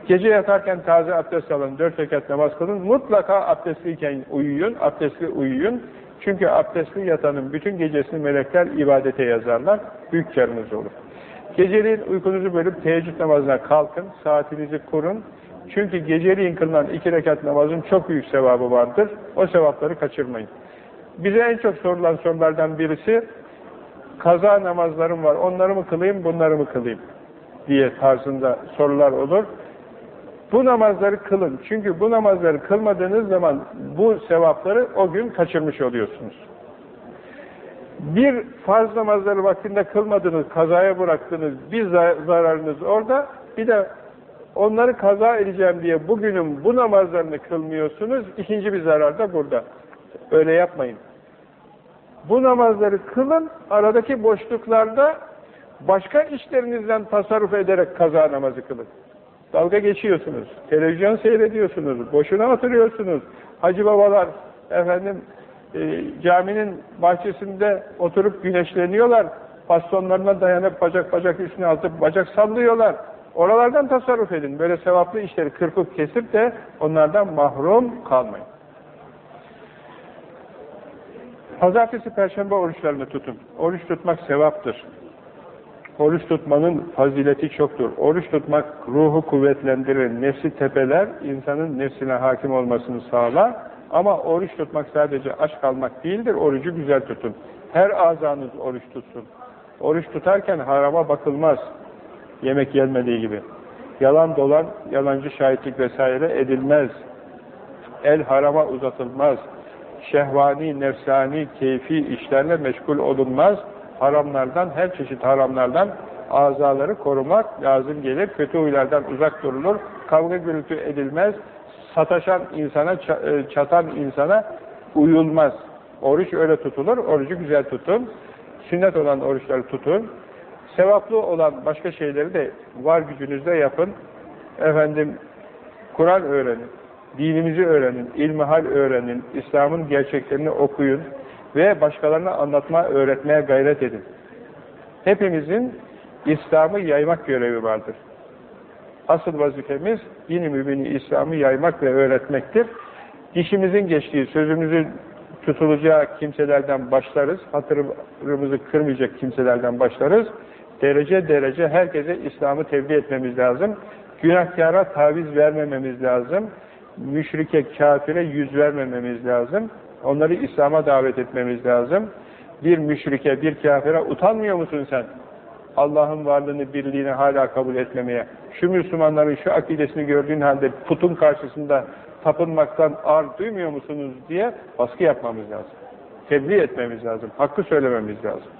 Gece yatarken taze abdest alın, dört rekat namaz kılın. Mutlaka abdestliyken uyuyun, abdestli uyuyun. Çünkü abdestli yatanın bütün gecesini melekler ibadete yazarlar. Büyük karınız olur. Geceliğin uykunuzu bölüp teheccüd namazına kalkın, saatinizi kurun. Çünkü geceliğin kılınan iki rekat namazın çok büyük sevabı vardır. O sevapları kaçırmayın. Bize en çok sorulan sorulardan birisi, kaza namazlarım var, onları mı kılayım, bunları mı kılayım diye tarzında sorular olur. Bu namazları kılın. Çünkü bu namazları kılmadığınız zaman bu sevapları o gün kaçırmış oluyorsunuz. Bir farz namazları vaktinde kılmadınız, kazaya bıraktınız, bir zararınız orada, bir de onları kaza edeceğim diye bugünün bu namazlarını kılmıyorsunuz, ikinci bir zarar da burada. Öyle yapmayın. Bu namazları kılın, aradaki boşluklarda başka işlerinizden tasarruf ederek kaza namazı kılın. Dalga geçiyorsunuz, televizyon seyrediyorsunuz, boşuna oturuyorsunuz. Hacı babalar efendim e, caminin bahçesinde oturup güneşleniyorlar. Bastonlarına dayanıp bacak bacak üstüne atıp bacak sallıyorlar. Oralardan tasarruf edin. Böyle sevaplı işleri kırpıp kesip de onlardan mahrum kalmayın. Pazartesi, perşembe oruçlarını tutun. Oruç tutmak sevaptır. Oruç tutmanın fazileti çoktur. Oruç tutmak ruhu kuvvetlendirir, nefsi tepeler, insanın nefsine hakim olmasını sağlar. Ama oruç tutmak sadece aç kalmak değildir, orucu güzel tutun. Her azanız oruç tutsun. Oruç tutarken harama bakılmaz. Yemek yenmediği gibi. Yalan dolan, yalancı şahitlik vesaire edilmez. El harama uzatılmaz. Şehvani, nefsani, keyfi işlerle meşgul olunmaz. Haramlardan, her çeşit haramlardan azaları korumak lazım gelir. Kötü huylardan uzak durulur. Kavga gürültü edilmez. Sataşan insana, e, çatan insana uyulmaz. Oruç öyle tutulur. Orucu güzel tutun. Sünnet olan oruçları tutun. Sevaplı olan başka şeyleri de var gücünüzde yapın. Efendim, Kur'an öğrenin. Dinimizi öğrenin. ilmihal öğrenin. İslam'ın gerçeklerini okuyun. Ve başkalarına anlatma, öğretmeye gayret edin. Hepimizin İslam'ı yaymak görevi vardır. Asıl vazifemiz din-i mübini İslam'ı yaymak ve öğretmektir. Dişimizin geçtiği, sözümüzün tutulacağı kimselerden başlarız. Hatırımızı kırmayacak kimselerden başlarız. Derece derece herkese İslam'ı tebliğ etmemiz lazım. Günahkara taviz vermememiz lazım. Müşrike, kafire yüz vermememiz lazım. Onları İslam'a davet etmemiz lazım. Bir müşrike, bir kafire utanmıyor musun sen? Allah'ın varlığını, birliğini hala kabul etmemeye. Şu Müslümanların şu akidesini gördüğün halde putun karşısında tapınmaktan ar duymuyor musunuz diye baskı yapmamız lazım. Tebliğ etmemiz lazım. Hakkı söylememiz lazım.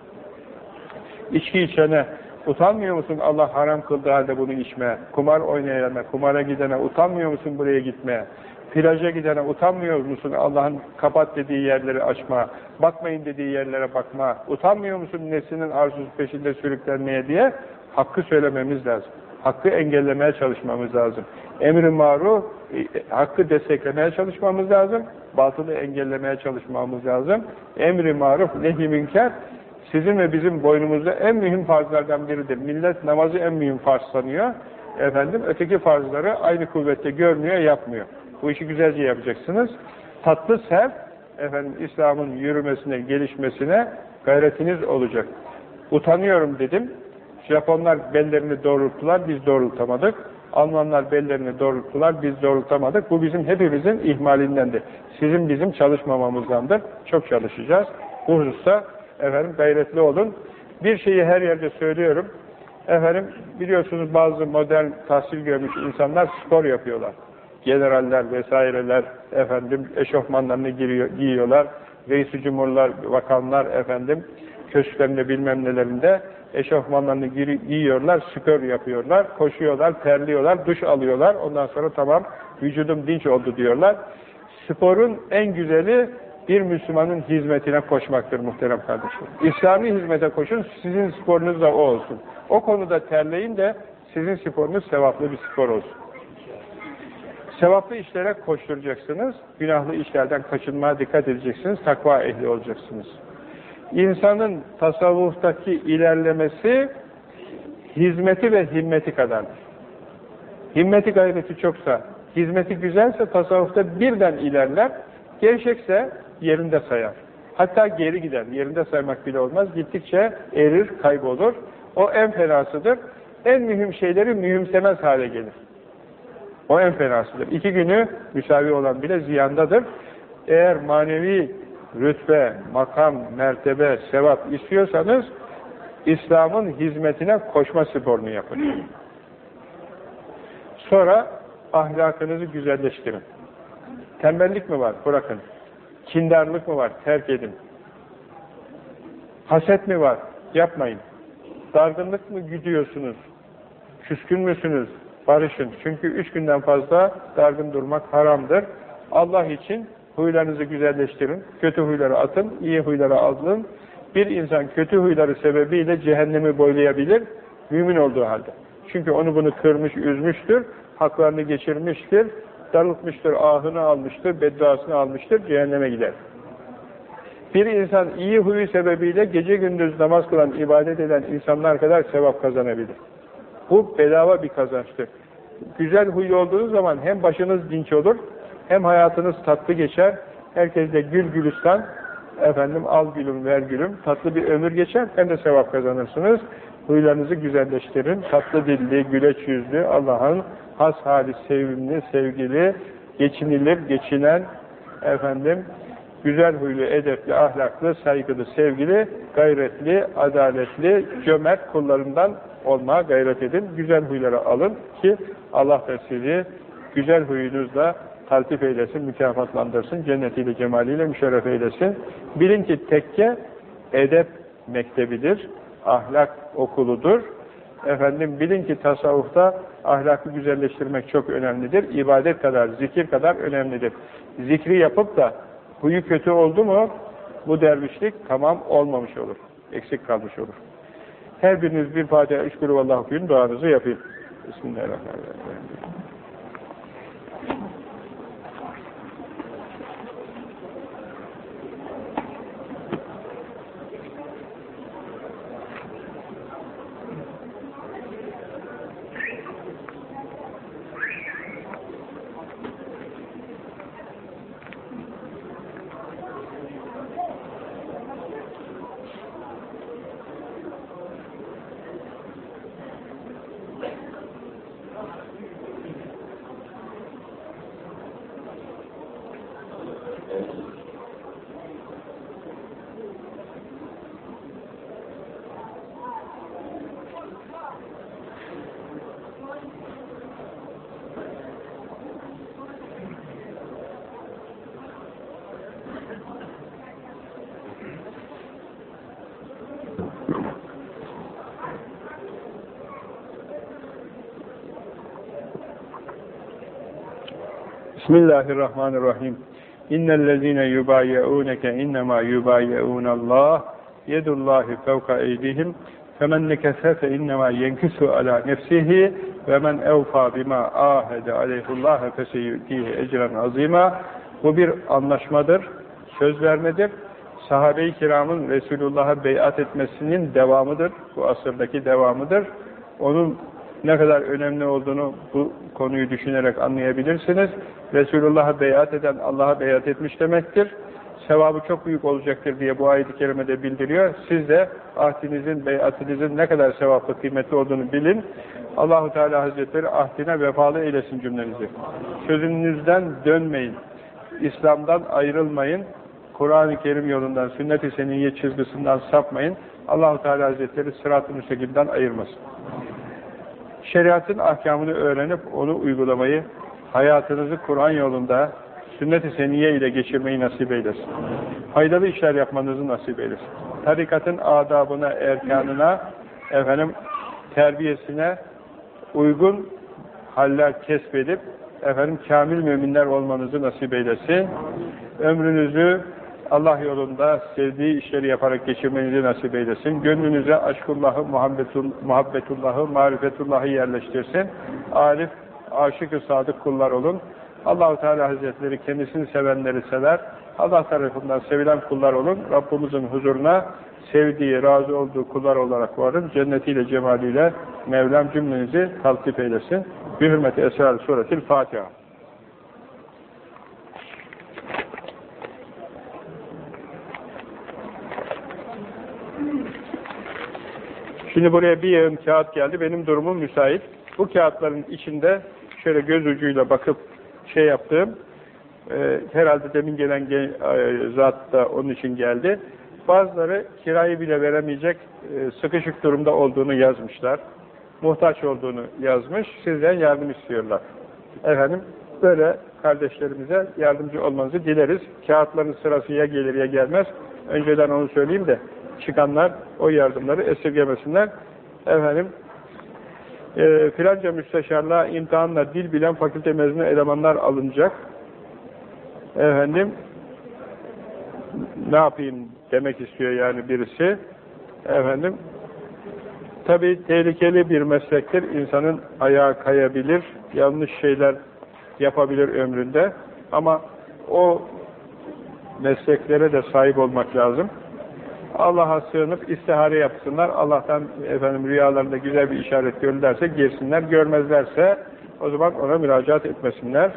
İçki içene utanmıyor musun Allah haram kıldığı halde bunu içmeye? Kumar oynayana, kumara gidene utanmıyor musun buraya gitmeye? Plaja gidene utanmıyor musun Allah'ın kapat dediği yerleri açma, bakmayın dediği yerlere bakma, utanmıyor musun nefsinin arzusu peşinde sürüklenmeye diye hakkı söylememiz lazım. Hakkı engellemeye çalışmamız lazım. Emri maruf, e, hakkı desteklemeye çalışmamız lazım. Batılı engellemeye çalışmamız lazım. Emri maruf, nehi münker, sizin ve bizim boynumuzda en mühim farzlardan biridir. Millet namazı en mühim farz sanıyor. Efendim, öteki farzları aynı kuvvette görmüyor, yapmıyor. Bu işi güzelce yapacaksınız. Tatlı sert, efendim, İslam'ın yürümesine, gelişmesine gayretiniz olacak. Utanıyorum dedim. Japonlar bellerini doğrulttular, biz doğrultamadık. Almanlar bellerini doğrulttular, biz doğrultamadık. Bu bizim hepimizin ihmalindendir. Sizin bizim çalışmamamızdandır. Çok çalışacağız. Bu hususta efendim gayretli olun. Bir şeyi her yerde söylüyorum. Efendim biliyorsunuz bazı modern tahsil görmüş insanlar spor yapıyorlar. Generaller vesaireler efendim eşofmanlarını giriyor, giyiyorlar. Reis-i Cumhurlar, bakanlar efendim köşklerinde bilmem nelerinde eşofmanlarını giyiyorlar, spor yapıyorlar, koşuyorlar, terliyorlar, duş alıyorlar. Ondan sonra tamam vücudum dinç oldu diyorlar. Sporun en güzeli bir Müslümanın hizmetine koşmaktır muhterem kardeşim. İslami hizmete koşun, sizin sporunuz da o olsun. O konuda terleyin de sizin sporunuz sevaplı bir spor olsun. Sevaplı işlere koşturacaksınız, günahlı işlerden kaçınmaya dikkat edeceksiniz, takva ehli olacaksınız. İnsanın tasavvuftaki ilerlemesi hizmeti ve himmeti kadardır. Himmeti gayreti çoksa, hizmeti güzelse tasavvufta birden ilerler, gevşekse yerinde sayar. Hatta geri gider, yerinde saymak bile olmaz, gittikçe erir, kaybolur. O en fenasıdır. En mühim şeyleri mühimsemez hale gelir. O en fenasıdır. İki günü müsavi olan bile ziyandadır. Eğer manevi rütbe, makam, mertebe, sevap istiyorsanız İslam'ın hizmetine koşma sporunu yapın. Sonra ahlakınızı güzelleştirin. Tembellik mi var? Bırakın. Kindarlık mı var? Terk edin. Haset mi var? Yapmayın. Dargınlık mı güdüyorsunuz? Küskün müsünüz? Barışın. Çünkü üç günden fazla dargın durmak haramdır. Allah için huylarınızı güzelleştirin. Kötü huyları atın, iyi huyları alın. Bir insan kötü huyları sebebiyle cehennemi boylayabilir, mümin olduğu halde. Çünkü onu bunu kırmış, üzmüştür, haklarını geçirmiştir, darıltmıştır, ahını almıştır, bedduasını almıştır, cehenneme gider. Bir insan iyi huyu sebebiyle gece gündüz namaz kılan, ibadet eden insanlar kadar sevap kazanabilir. Bu bedava bir kazançtır. Güzel huy olduğunuz zaman hem başınız dinç olur, hem hayatınız tatlı geçer, herkesle gül gülistan, efendim al gülüm ver gülüm, tatlı bir ömür geçer, hem de sevap kazanırsınız. Huylarınızı güzelleştirin. Tatlı dilli, güleç yüzlü, Allah'ın has hali, sevimli, sevgili, geçinilir, geçinen, efendim, güzel huylu, edepli, ahlaklı, saygılı, sevgili, gayretli, adaletli, cömert kullarından olmaya gayret edin. Güzel huyları alın ki Allah da sizi güzel huyunuzla taltif eylesin, mükafatlandırsın, cennetiyle, cemaliyle müşerref eylesin. Bilin ki tekke edep mektebidir, ahlak okuludur. Efendim bilin ki tasavvufta ahlakı güzelleştirmek çok önemlidir. İbadet kadar, zikir kadar önemlidir. Zikri yapıp da huyu kötü oldu mu bu dervişlik tamam olmamış olur. Eksik kalmış olur. Her biriniz bir Fatiha, üç kuru vallahu okuyun, duanızı yapın. Bismillahirrahmanirrahim. Bismillahirrahmanirrahim. İnnellezîne yubâyeûneke innemâ yubâyeûnallâh yedullâhi fevka eydihim femen nekese fe innemâ yenkisu alâ nefsihi ve men evfâ bimâ âhede aleyhullâhe feseyü'tihi ecren azîmâ Bu bir anlaşmadır, söz vermedir. Sahabe-i kiramın Resulullah'a beyat etmesinin devamıdır. Bu asırdaki devamıdır. Onun ne kadar önemli olduğunu bu konuyu düşünerek anlayabilirsiniz. Resulullah'a beyat eden Allah'a beyat etmiş demektir. Sevabı çok büyük olacaktır diye bu ayet-i kerimede bildiriyor. Siz de ahdinizin, beyatinizin ne kadar sevaplı, kıymetli olduğunu bilin. Allahu Teala Hazretleri ahdine vefalı eylesin cümlenizi. Sözünüzden dönmeyin. İslam'dan ayrılmayın. Kur'an-ı Kerim yolundan, sünnet-i seniyye çizgisinden sapmayın. Allahu Teala Hazretleri sırat-ı müstakimden ayırmasın şeriatın ahkamını öğrenip onu uygulamayı, hayatınızı Kur'an yolunda, sünnet-i seniye ile geçirmeyi nasip eylesin. Faydalı işler yapmanızı nasip eylesin. Tarikatın adabına, erkanına, efendim, terbiyesine uygun haller kesbedip, efendim, kamil müminler olmanızı nasip eylesin. Ömrünüzü Allah yolunda sevdiği işleri yaparak geçirmenizi nasip eylesin. Gönlünüze aşkullahı, muhabbetullahı, marifetullahı yerleştirsin. Arif, aşık-ı sadık kullar olun. Allahu Teala Hazretleri kendisini sevenleri sever. Allah tarafından sevilen kullar olun. Rabbimizin huzuruna sevdiği, razı olduğu kullar olarak varın. Cennetiyle, cemaliyle Mevlam cümlenizi taltif eylesin. Bir hürmeti Esrar Suretil Fatiha. Şimdi buraya bir yığın kağıt geldi. Benim durumum müsait. Bu kağıtların içinde şöyle göz ucuyla bakıp şey yaptığım e, herhalde demin gelen e, zat da onun için geldi. Bazıları kirayı bile veremeyecek e, sıkışık durumda olduğunu yazmışlar. Muhtaç olduğunu yazmış. Sizden yardım istiyorlar. Efendim böyle kardeşlerimize yardımcı olmanızı dileriz. Kağıtların sırası ya gelir ya gelmez. Önceden onu söyleyeyim de çıkanlar o yardımları esirgemesinler. Efendim e, filanca müsteşarlığa imtihanla dil bilen fakülte mezunu elemanlar alınacak. Efendim ne yapayım demek istiyor yani birisi. Efendim tabi tehlikeli bir meslektir. İnsanın ayağı kayabilir, yanlış şeyler yapabilir ömründe. Ama o mesleklere de sahip olmak lazım. Allah'a sığınıp istihare yapsınlar. Allah'tan efendim rüyalarında güzel bir işaret görürlerse girsinler. Görmezlerse o zaman ona müracaat etmesinler.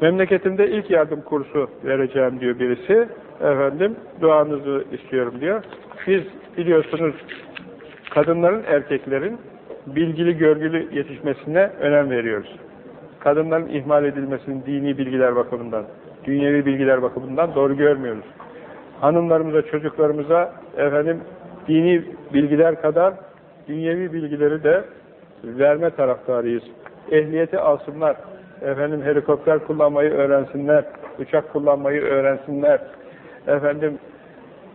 Memleketimde ilk yardım kursu vereceğim diyor birisi. Efendim duanızı istiyorum diyor. Biz biliyorsunuz kadınların, erkeklerin bilgili, görgülü yetişmesine önem veriyoruz. Kadınların ihmal edilmesinin dini bilgiler bakımından, dünyevi bilgiler bakımından doğru görmüyoruz. Hanımlarımıza, çocuklarımıza efendim dini bilgiler kadar dünyevi bilgileri de verme taraftarıyız. Ehliyeti alsınlar, efendim helikopter kullanmayı öğrensinler, uçak kullanmayı öğrensinler, efendim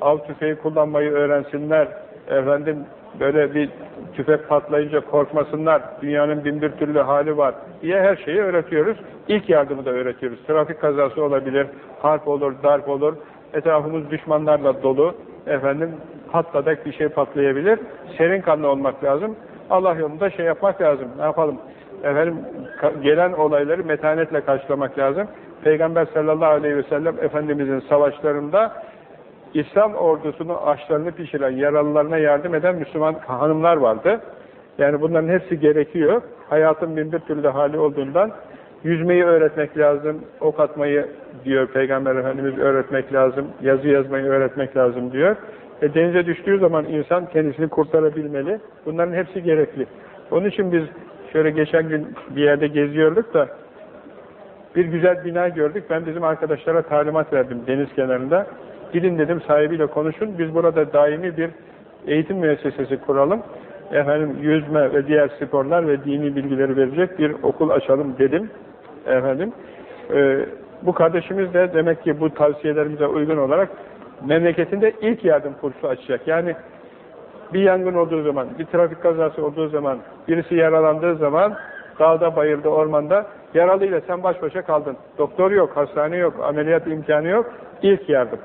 av tüfeği kullanmayı öğrensinler, efendim böyle bir tüfek patlayınca korkmasınlar, dünyanın bin bir türlü hali var diye her şeyi öğretiyoruz. İlk yardımı da öğretiyoruz. Trafik kazası olabilir, harp olur, darp olur, etrafımız düşmanlarla dolu, efendim patladak bir şey patlayabilir. Serin kanlı olmak lazım. Allah yolunda şey yapmak lazım. Ne yapalım? Efendim gelen olayları metanetle karşılamak lazım. Peygamber sallallahu aleyhi ve sellem Efendimizin savaşlarında İslam ordusunu açlarını pişiren, yaralılarına yardım eden Müslüman hanımlar vardı. Yani bunların hepsi gerekiyor. Hayatın bin bir türlü hali olduğundan yüzmeyi öğretmek lazım, ok atmayı diyor Peygamber Efendimiz öğretmek lazım, yazı yazmayı öğretmek lazım diyor. E denize düştüğü zaman insan kendisini kurtarabilmeli. Bunların hepsi gerekli. Onun için biz şöyle geçen gün bir yerde geziyorduk da bir güzel bina gördük. Ben bizim arkadaşlara talimat verdim deniz kenarında. Gidin dedim sahibiyle konuşun. Biz burada daimi bir eğitim müessesesi kuralım. Efendim yüzme ve diğer sporlar ve dini bilgileri verecek bir okul açalım dedim. Efendim e, bu kardeşimiz de demek ki bu tavsiyelerimize uygun olarak memleketinde ilk yardım kursu açacak. Yani bir yangın olduğu zaman, bir trafik kazası olduğu zaman, birisi yaralandığı zaman dağda, bayırda, ormanda yaralıyla sen baş başa kaldın. Doktor yok, hastane yok, ameliyat imkanı yok. İlk yardım.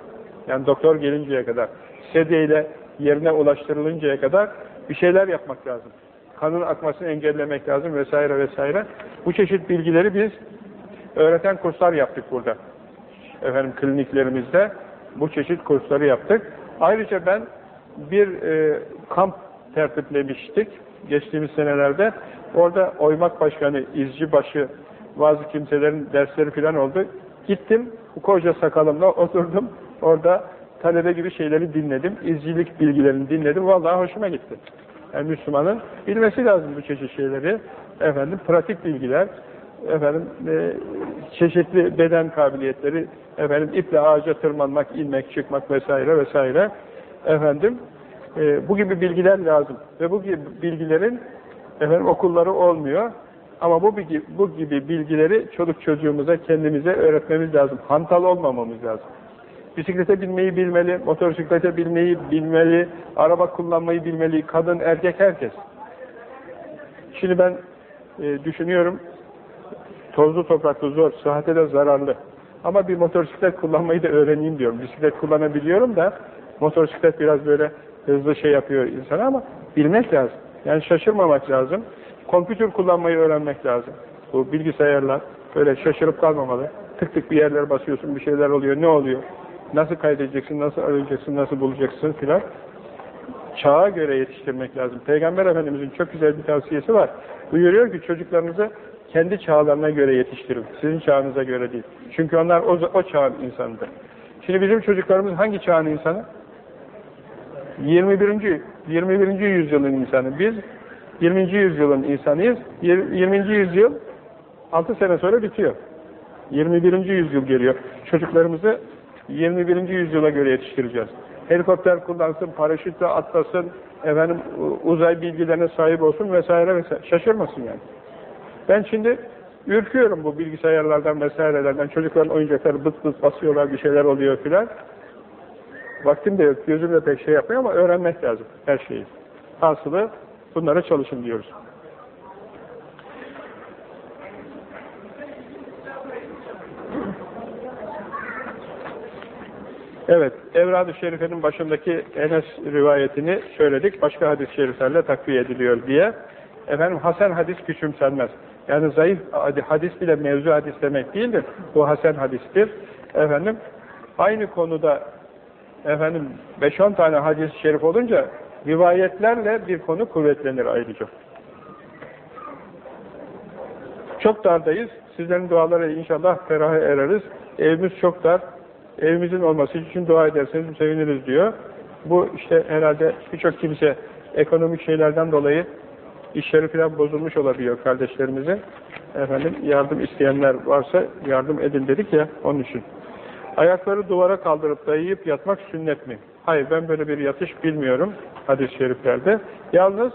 Yani doktor gelinceye kadar, sedyeyle yerine ulaştırılıncaya kadar bir şeyler yapmak lazım. Kanın akmasını engellemek lazım vesaire vesaire. Bu çeşit bilgileri biz öğreten kurslar yaptık burada. Efendim kliniklerimizde bu çeşit kursları yaptık. Ayrıca ben bir e, kamp tertiplemiştik geçtiğimiz senelerde. Orada Oymak Başkanı, İzcibaşı, bazı kimselerin dersleri falan oldu. Gittim, koca sakalımla oturdum. Orada talebe gibi şeyleri dinledim. İzcilik bilgilerini dinledim. Vallahi hoşuma gitti. Yani Müslümanın bilmesi lazım bu çeşit şeyleri. Efendim pratik bilgiler, efendim e, çeşitli beden kabiliyetleri, efendim iple ağaca tırmanmak, inmek, çıkmak vesaire vesaire. Efendim e, bu gibi bilgiler lazım ve bu gibi bilgilerin efendim okulları olmuyor. Ama bu, bu gibi bilgileri çocuk çocuğumuza, kendimize öğretmemiz lazım. Hantal olmamamız lazım. Bisiklete binmeyi bilmeli, motosiklete binmeyi bilmeli, araba kullanmayı bilmeli, kadın, erkek, herkes. Şimdi ben e, düşünüyorum, tozlu topraklı zor, sıhhate de zararlı. Ama bir motosiklet kullanmayı da öğreneyim diyorum. Bisiklet kullanabiliyorum da, motosiklet biraz böyle hızlı şey yapıyor insana ama bilmek lazım. Yani şaşırmamak lazım. Kompütür kullanmayı öğrenmek lazım. Bu bilgisayarlar böyle şaşırıp kalmamalı. Tık tık bir yerlere basıyorsun, bir şeyler oluyor. Ne oluyor? Nasıl kaydedeceksin, nasıl arayacaksın, nasıl bulacaksın filan. Çağa göre yetiştirmek lazım. Peygamber Efendimizin çok güzel bir tavsiyesi var. Buyuruyor ki çocuklarınızı kendi çağlarına göre yetiştirin. Sizin çağınıza göre değil. Çünkü onlar o, o çağın insanıdır. Şimdi bizim çocuklarımız hangi çağın insanı? 21. 21. yüzyılın insanı. Biz 20. yüzyılın insanıyız. 20. yüzyıl 6 sene sonra bitiyor. 21. yüzyıl geliyor. Çocuklarımızı 21. yüzyıla göre yetiştireceğiz. Helikopter kullansın, paraşütle atlasın, efendim uzay bilgilerine sahip olsun vesaire vesaire. Şaşırmasın yani. Ben şimdi ürküyorum bu bilgisayarlardan vesairelerden. Çocukların oyuncakları bıt bıt basıyorlar, bir şeyler oluyor filan. Vaktim de yok, gözüm de pek şey yapmıyor ama öğrenmek lazım her şeyi. Hasılı bunlara çalışın diyoruz. Evet, Evrad-ı Şerife'nin başındaki Enes rivayetini söyledik. Başka hadis-i şeriflerle takviye ediliyor diye. Efendim Hasan hadis küçümsenmez. Yani zayıf hadis bile mevzu hadis demek değildir. Bu Hasan hadistir. Efendim aynı konuda efendim 5-10 tane hadis-i şerif olunca rivayetlerle bir konu kuvvetlenir ayrıca. Çok dardayız. Sizlerin duaları inşallah feraha ereriz. Evimiz çok dar. Evimizin olması için dua ederseniz seviniriz diyor. Bu işte herhalde birçok kimse ekonomik şeylerden dolayı işleri falan bozulmuş olabiliyor kardeşlerimizin. Efendim yardım isteyenler varsa yardım edin dedik ya onun için. Ayakları duvara kaldırıp dayayıp yatmak sünnet mi? Hayır ben böyle bir yatış bilmiyorum hadis-i şeriflerde. Yalnız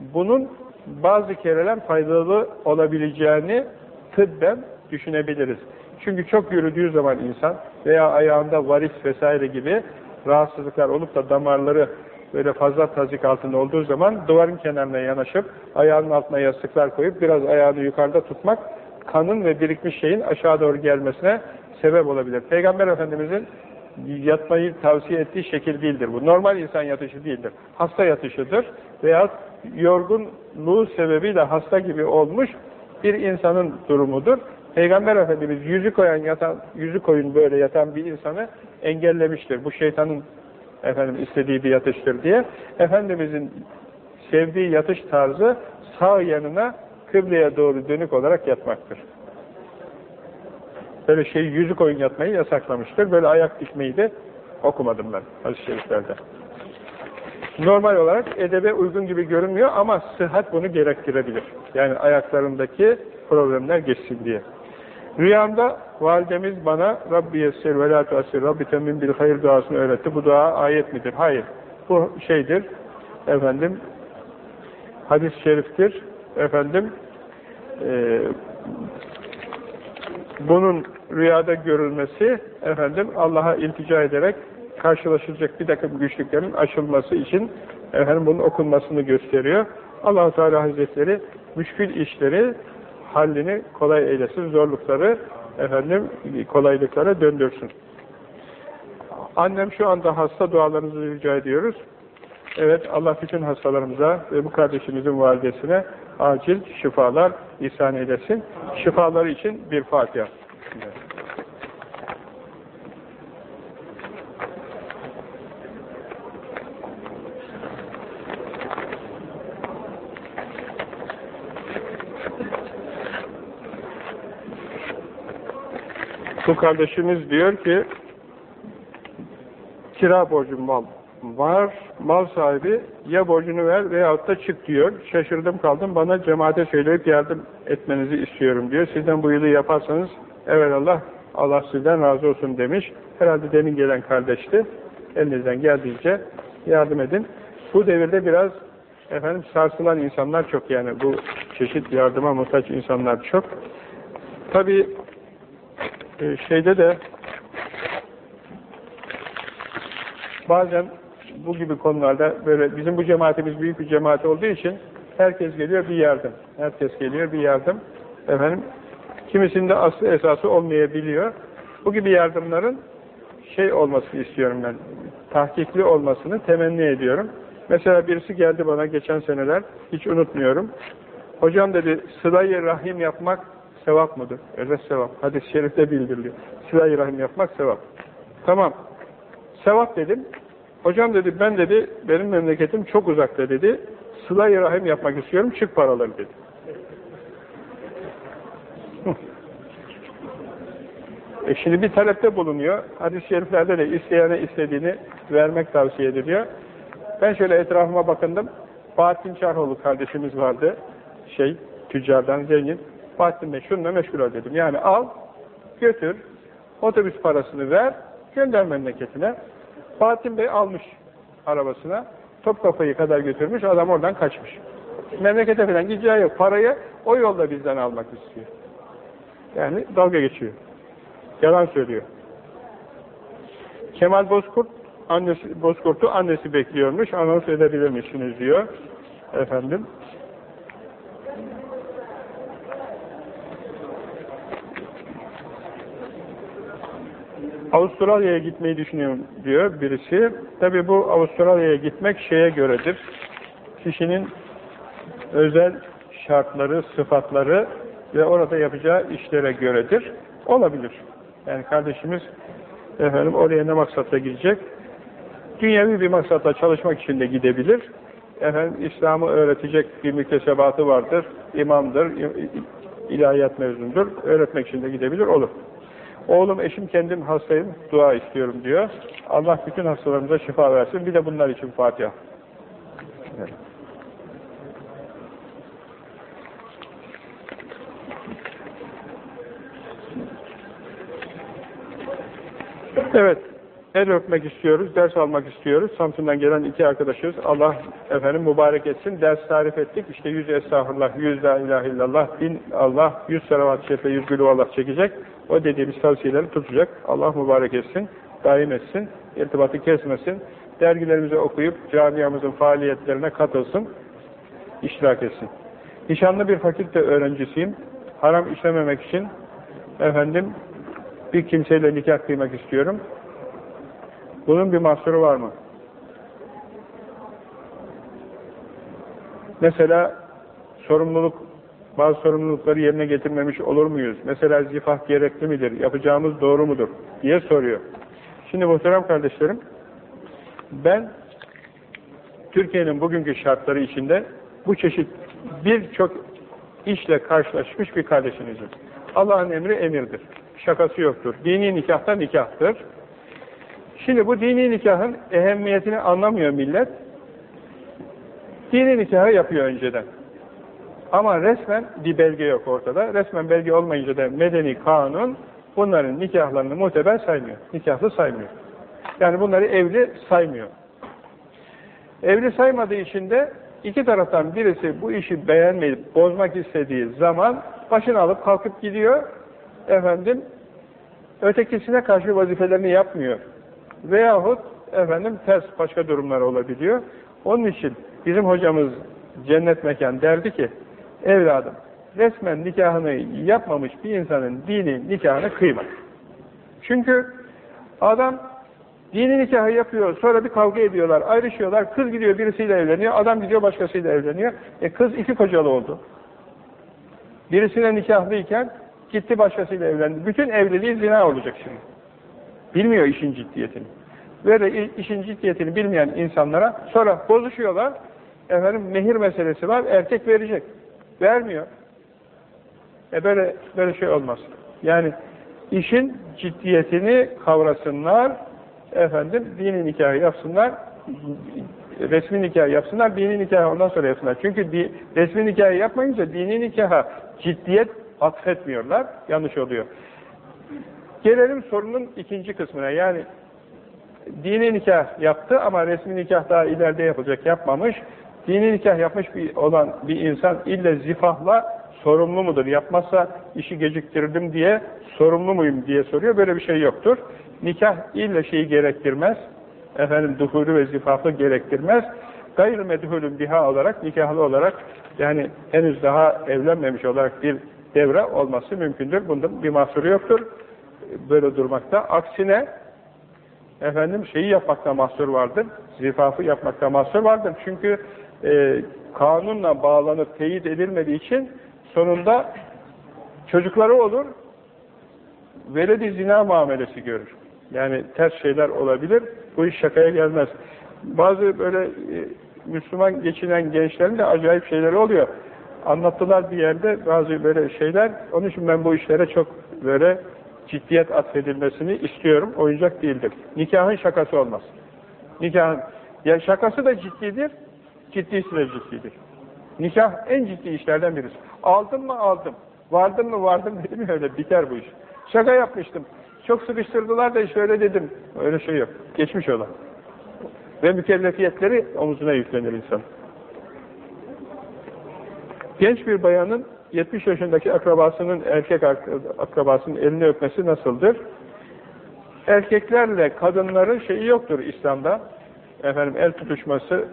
bunun bazı kereler faydalı olabileceğini tıbben düşünebiliriz. Çünkü çok yürüdüğü zaman insan veya ayağında varis vesaire gibi rahatsızlıklar olup da damarları böyle fazla tazik altında olduğu zaman duvarın kenarına yanaşıp ayağının altına yastıklar koyup biraz ayağını yukarıda tutmak kanın ve birikmiş şeyin aşağı doğru gelmesine sebep olabilir. Peygamber Efendimizin yatmayı tavsiye ettiği şekil değildir bu. Normal insan yatışı değildir. Hasta yatışıdır veya yorgunluğu sebebiyle hasta gibi olmuş bir insanın durumudur. Peygamber Efendimiz yüzü koyan yatan, yüzü koyun böyle yatan bir insanı engellemiştir. Bu şeytanın efendim istediği bir yatıştır diye. Efendimizin sevdiği yatış tarzı sağ yanına kıbleye doğru dönük olarak yatmaktır. Böyle şey yüzü koyun yatmayı yasaklamıştır. Böyle ayak dikmeyi de okumadım ben hadis-i şeriflerde. Normal olarak edebe uygun gibi görünmüyor ama sıhhat bunu gerektirebilir. Yani ayaklarındaki problemler geçsin diye. Rüyamda validemiz bana Rabbi yessir ve la tuassir Rabbi temin bil hayır duasını öğretti. Bu dua ayet midir? Hayır. Bu şeydir. Efendim hadis-i şeriftir. Efendim e, bunun rüyada görülmesi efendim Allah'a iltica ederek karşılaşılacak bir takım güçlüklerin aşılması için efendim bunun okunmasını gösteriyor. allah Teala Hazretleri müşkül işleri hallini kolay eylesin, zorlukları efendim kolaylıklara döndürsün. Annem şu anda hasta dualarınızı rica ediyoruz. Evet Allah bütün hastalarımıza ve bu kardeşimizin validesine acil şifalar ihsan eylesin. Şifaları için bir Fatiha. Evet. Bu kardeşimiz diyor ki kira borcum mal var. Mal sahibi ya borcunu ver veyahut da çık diyor. Şaşırdım kaldım. Bana cemaate söyleyip yardım etmenizi istiyorum diyor. Sizden bu yılı yaparsanız evet Allah Allah sizden razı olsun demiş. Herhalde demin gelen kardeşti. Elinizden geldiğince yardım edin. Bu devirde biraz efendim sarsılan insanlar çok yani bu çeşit yardıma muhtaç insanlar çok. Tabi e, şeyde de bazen bu gibi konularda böyle bizim bu cemaatimiz büyük bir cemaat olduğu için herkes geliyor bir yardım. Herkes geliyor bir yardım. Efendim kimisinde aslı esası olmayabiliyor. Bu gibi yardımların şey olmasını istiyorum ben. Tahkikli olmasını temenni ediyorum. Mesela birisi geldi bana geçen seneler hiç unutmuyorum. Hocam dedi sılayı rahim yapmak sevap mıdır? Evet sevap. Hadis-i şerifte bildiriliyor. Sıla-i rahim yapmak sevap. Tamam. Sevap dedim. Hocam dedi ben dedi benim memleketim çok uzakta dedi. Sıla-i rahim yapmak istiyorum. Çık paraları dedi. e şimdi bir talepte bulunuyor. Hadis-i şeriflerde de isteyene istediğini vermek tavsiye ediliyor. Ben şöyle etrafıma bakındım. Bahattin Çarhoğlu kardeşimiz vardı. Şey, tüccardan zengin. Bahattin Bey şununla meşgul ol dedim. Yani al, götür, otobüs parasını ver, gönder memleketine. Bahattin Bey almış arabasına, Topkapı'yı kadar götürmüş, adam oradan kaçmış. Memlekete falan gideceği yok. Parayı o yolda bizden almak istiyor. Yani dalga geçiyor. Yalan söylüyor. Kemal Bozkurt, annesi, Bozkurt'u annesi bekliyormuş, anons edebilir misiniz diyor. Efendim. Avustralya'ya gitmeyi düşünüyorum diyor birisi. Tabi bu Avustralya'ya gitmek şeye göredir. Kişinin özel şartları, sıfatları ve orada yapacağı işlere göredir. Olabilir. Yani kardeşimiz efendim oraya ne maksatla gidecek? Dünyevi bir maksatla çalışmak için de gidebilir. Efendim İslam'ı öğretecek bir müktesebatı vardır. imamdır, ilahiyat mezundur. Öğretmek için de gidebilir. Olur. Oğlum, eşim, kendim hastayım, dua istiyorum diyor. Allah bütün hastalarımıza şifa versin. Bir de bunlar için Fatiha. Evet. El öpmek istiyoruz, ders almak istiyoruz. Samsun'dan gelen iki arkadaşız. Allah efendim mübarek etsin. Ders tarif ettik. İşte yüz estağfurullah, yüz la ilahe illallah, bin Allah, yüz salavat şefe, yüz gülü Allah çekecek. O dediğimiz tavsiyeleri tutacak. Allah mübarek etsin, daim etsin, irtibatı kesmesin. Dergilerimizi okuyup camiamızın faaliyetlerine katılsın, iştirak etsin. Nişanlı bir fakülte öğrencisiyim. Haram işlememek için efendim bir kimseyle nikah kıymak istiyorum. Bunun bir mahsuru var mı? Mesela sorumluluk, bazı sorumlulukları yerine getirmemiş olur muyuz? Mesela zifah gerekli midir? Yapacağımız doğru mudur? diye soruyor. Şimdi muhterem kardeşlerim, ben Türkiye'nin bugünkü şartları içinde bu çeşit birçok işle karşılaşmış bir kardeşinizim. Allah'ın emri emirdir. Şakası yoktur. Dini nikahta nikahtır. Şimdi bu dini nikahın ehemmiyetini anlamıyor millet. Dini nikahı yapıyor önceden. Ama resmen bir belge yok ortada. Resmen belge olmayınca da medeni kanun bunların nikahlarını muteber saymıyor. Nikahlı saymıyor. Yani bunları evli saymıyor. Evli saymadığı için de iki taraftan birisi bu işi beğenmeyip bozmak istediği zaman başını alıp kalkıp gidiyor. Efendim ötekisine karşı vazifelerini yapmıyor. Veyahut efendim ters başka durumlar olabiliyor. Onun için bizim hocamız cennet mekan derdi ki evladım resmen nikahını yapmamış bir insanın dini nikahını kıyma. Çünkü adam dini nikahı yapıyor, sonra bir kavga ediyorlar, ayrışıyorlar, kız gidiyor birisiyle evleniyor, adam gidiyor başkasıyla evleniyor. E kız iki kocalı oldu. Birisine nikahlıyken gitti başkasıyla evlendi. Bütün evliliği zina olacak şimdi. Bilmiyor işin ciddiyetini. Böyle işin ciddiyetini bilmeyen insanlara sonra bozuşuyorlar. Efendim mehir meselesi var, erkek verecek. Vermiyor. E böyle, böyle şey olmaz. Yani işin ciddiyetini kavrasınlar, efendim dini nikahı yapsınlar, resmi nikah yapsınlar, dini nikahı ondan sonra yapsınlar. Çünkü di, resmi nikahı yapmayınca dini nikaha ciddiyet atfetmiyorlar, yanlış oluyor. Gelelim sorunun ikinci kısmına, yani dini nikah yaptı ama resmi nikah daha ileride yapılacak, yapmamış. Dini nikah yapmış bir, olan bir insan ille zifahla sorumlu mudur? Yapmazsa işi geciktirdim diye sorumlu muyum diye soruyor. Böyle bir şey yoktur. Nikah ille şeyi gerektirmez. Efendim duhulü ve zifafı gerektirmez. Gayr medhulün biha olarak, nikahlı olarak yani henüz daha evlenmemiş olarak bir devre olması mümkündür. Bunda bir mahsuru yoktur. Böyle durmakta. Aksine efendim şeyi yapmakta mahsur vardır. Zifafı yapmakta mahsur vardır. Çünkü e, kanunla bağlanıp teyit edilmediği için sonunda çocukları olur veledi zina muamelesi görür. Yani ters şeyler olabilir. Bu iş şakaya gelmez. Bazı böyle e, Müslüman geçinen gençlerin de acayip şeyleri oluyor. Anlattılar bir yerde bazı böyle şeyler. Onun için ben bu işlere çok böyle ciddiyet atfedilmesini istiyorum. Oyuncak değildir. Nikahın şakası olmaz. Nikahın ya şakası da ciddidir, ciddisi de ciddidir. Nikah en ciddi işlerden birisi. Aldım mı aldım. Vardım mı vardım dedim öyle biter bu iş. Şaka yapmıştım. Çok sıkıştırdılar da şöyle dedim. Öyle şey yok. Geçmiş olan. Ve mükellefiyetleri omuzuna yüklenir insan. Genç bir bayanın 70 yaşındaki akrabasının erkek akrabasının elini öpmesi nasıldır? Erkeklerle kadınların şeyi yoktur İslam'da. Efendim el tutuşması,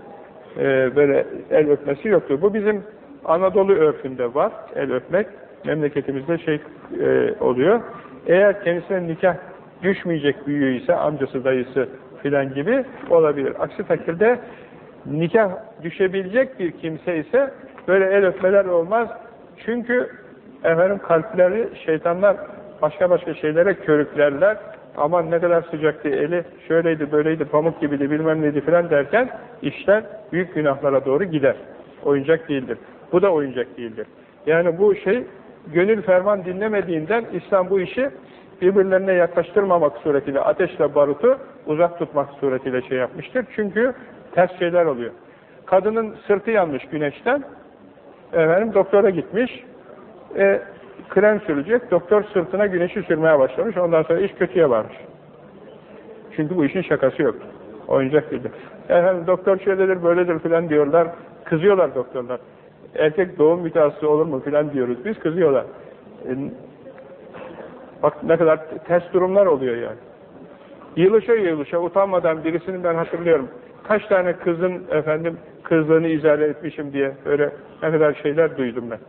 e, böyle el öpmesi yoktur. Bu bizim Anadolu örfünde var, el öpmek. Memleketimizde şey e, oluyor. Eğer kendisine nikah düşmeyecek büyüğü ise, amcası, dayısı filan gibi olabilir. Aksi takdirde nikah düşebilecek bir kimse ise böyle el öpmeler olmaz. Çünkü efendim kalpleri şeytanlar başka başka şeylere körüklerler. Aman ne kadar sıcaktı eli, şöyleydi, böyleydi, pamuk gibiydi, bilmem neydi filan derken işler büyük günahlara doğru gider. Oyuncak değildir. Bu da oyuncak değildir. Yani bu şey gönül ferman dinlemediğinden İslam bu işi birbirlerine yaklaştırmamak suretiyle ateşle barutu uzak tutmak suretiyle şey yapmıştır. Çünkü ters şeyler oluyor. Kadının sırtı yanmış güneşten. Efendim doktora gitmiş. E, krem sürecek. Doktor sırtına güneşi sürmeye başlamış. Ondan sonra iş kötüye varmış. Çünkü bu işin şakası yok. Oyuncak değildir. Efendim doktor şöyledir böyledir filan diyorlar. Kızıyorlar doktorlar. Erkek doğum mütehassısı olur mu filan diyoruz. Biz kızıyorlar. E, bak ne kadar ters durumlar oluyor yani. Yılışa yılışa utanmadan birisini ben hatırlıyorum. Kaç tane kızın efendim kızlığını izale etmişim diye öyle ne kadar şeyler duydum ben.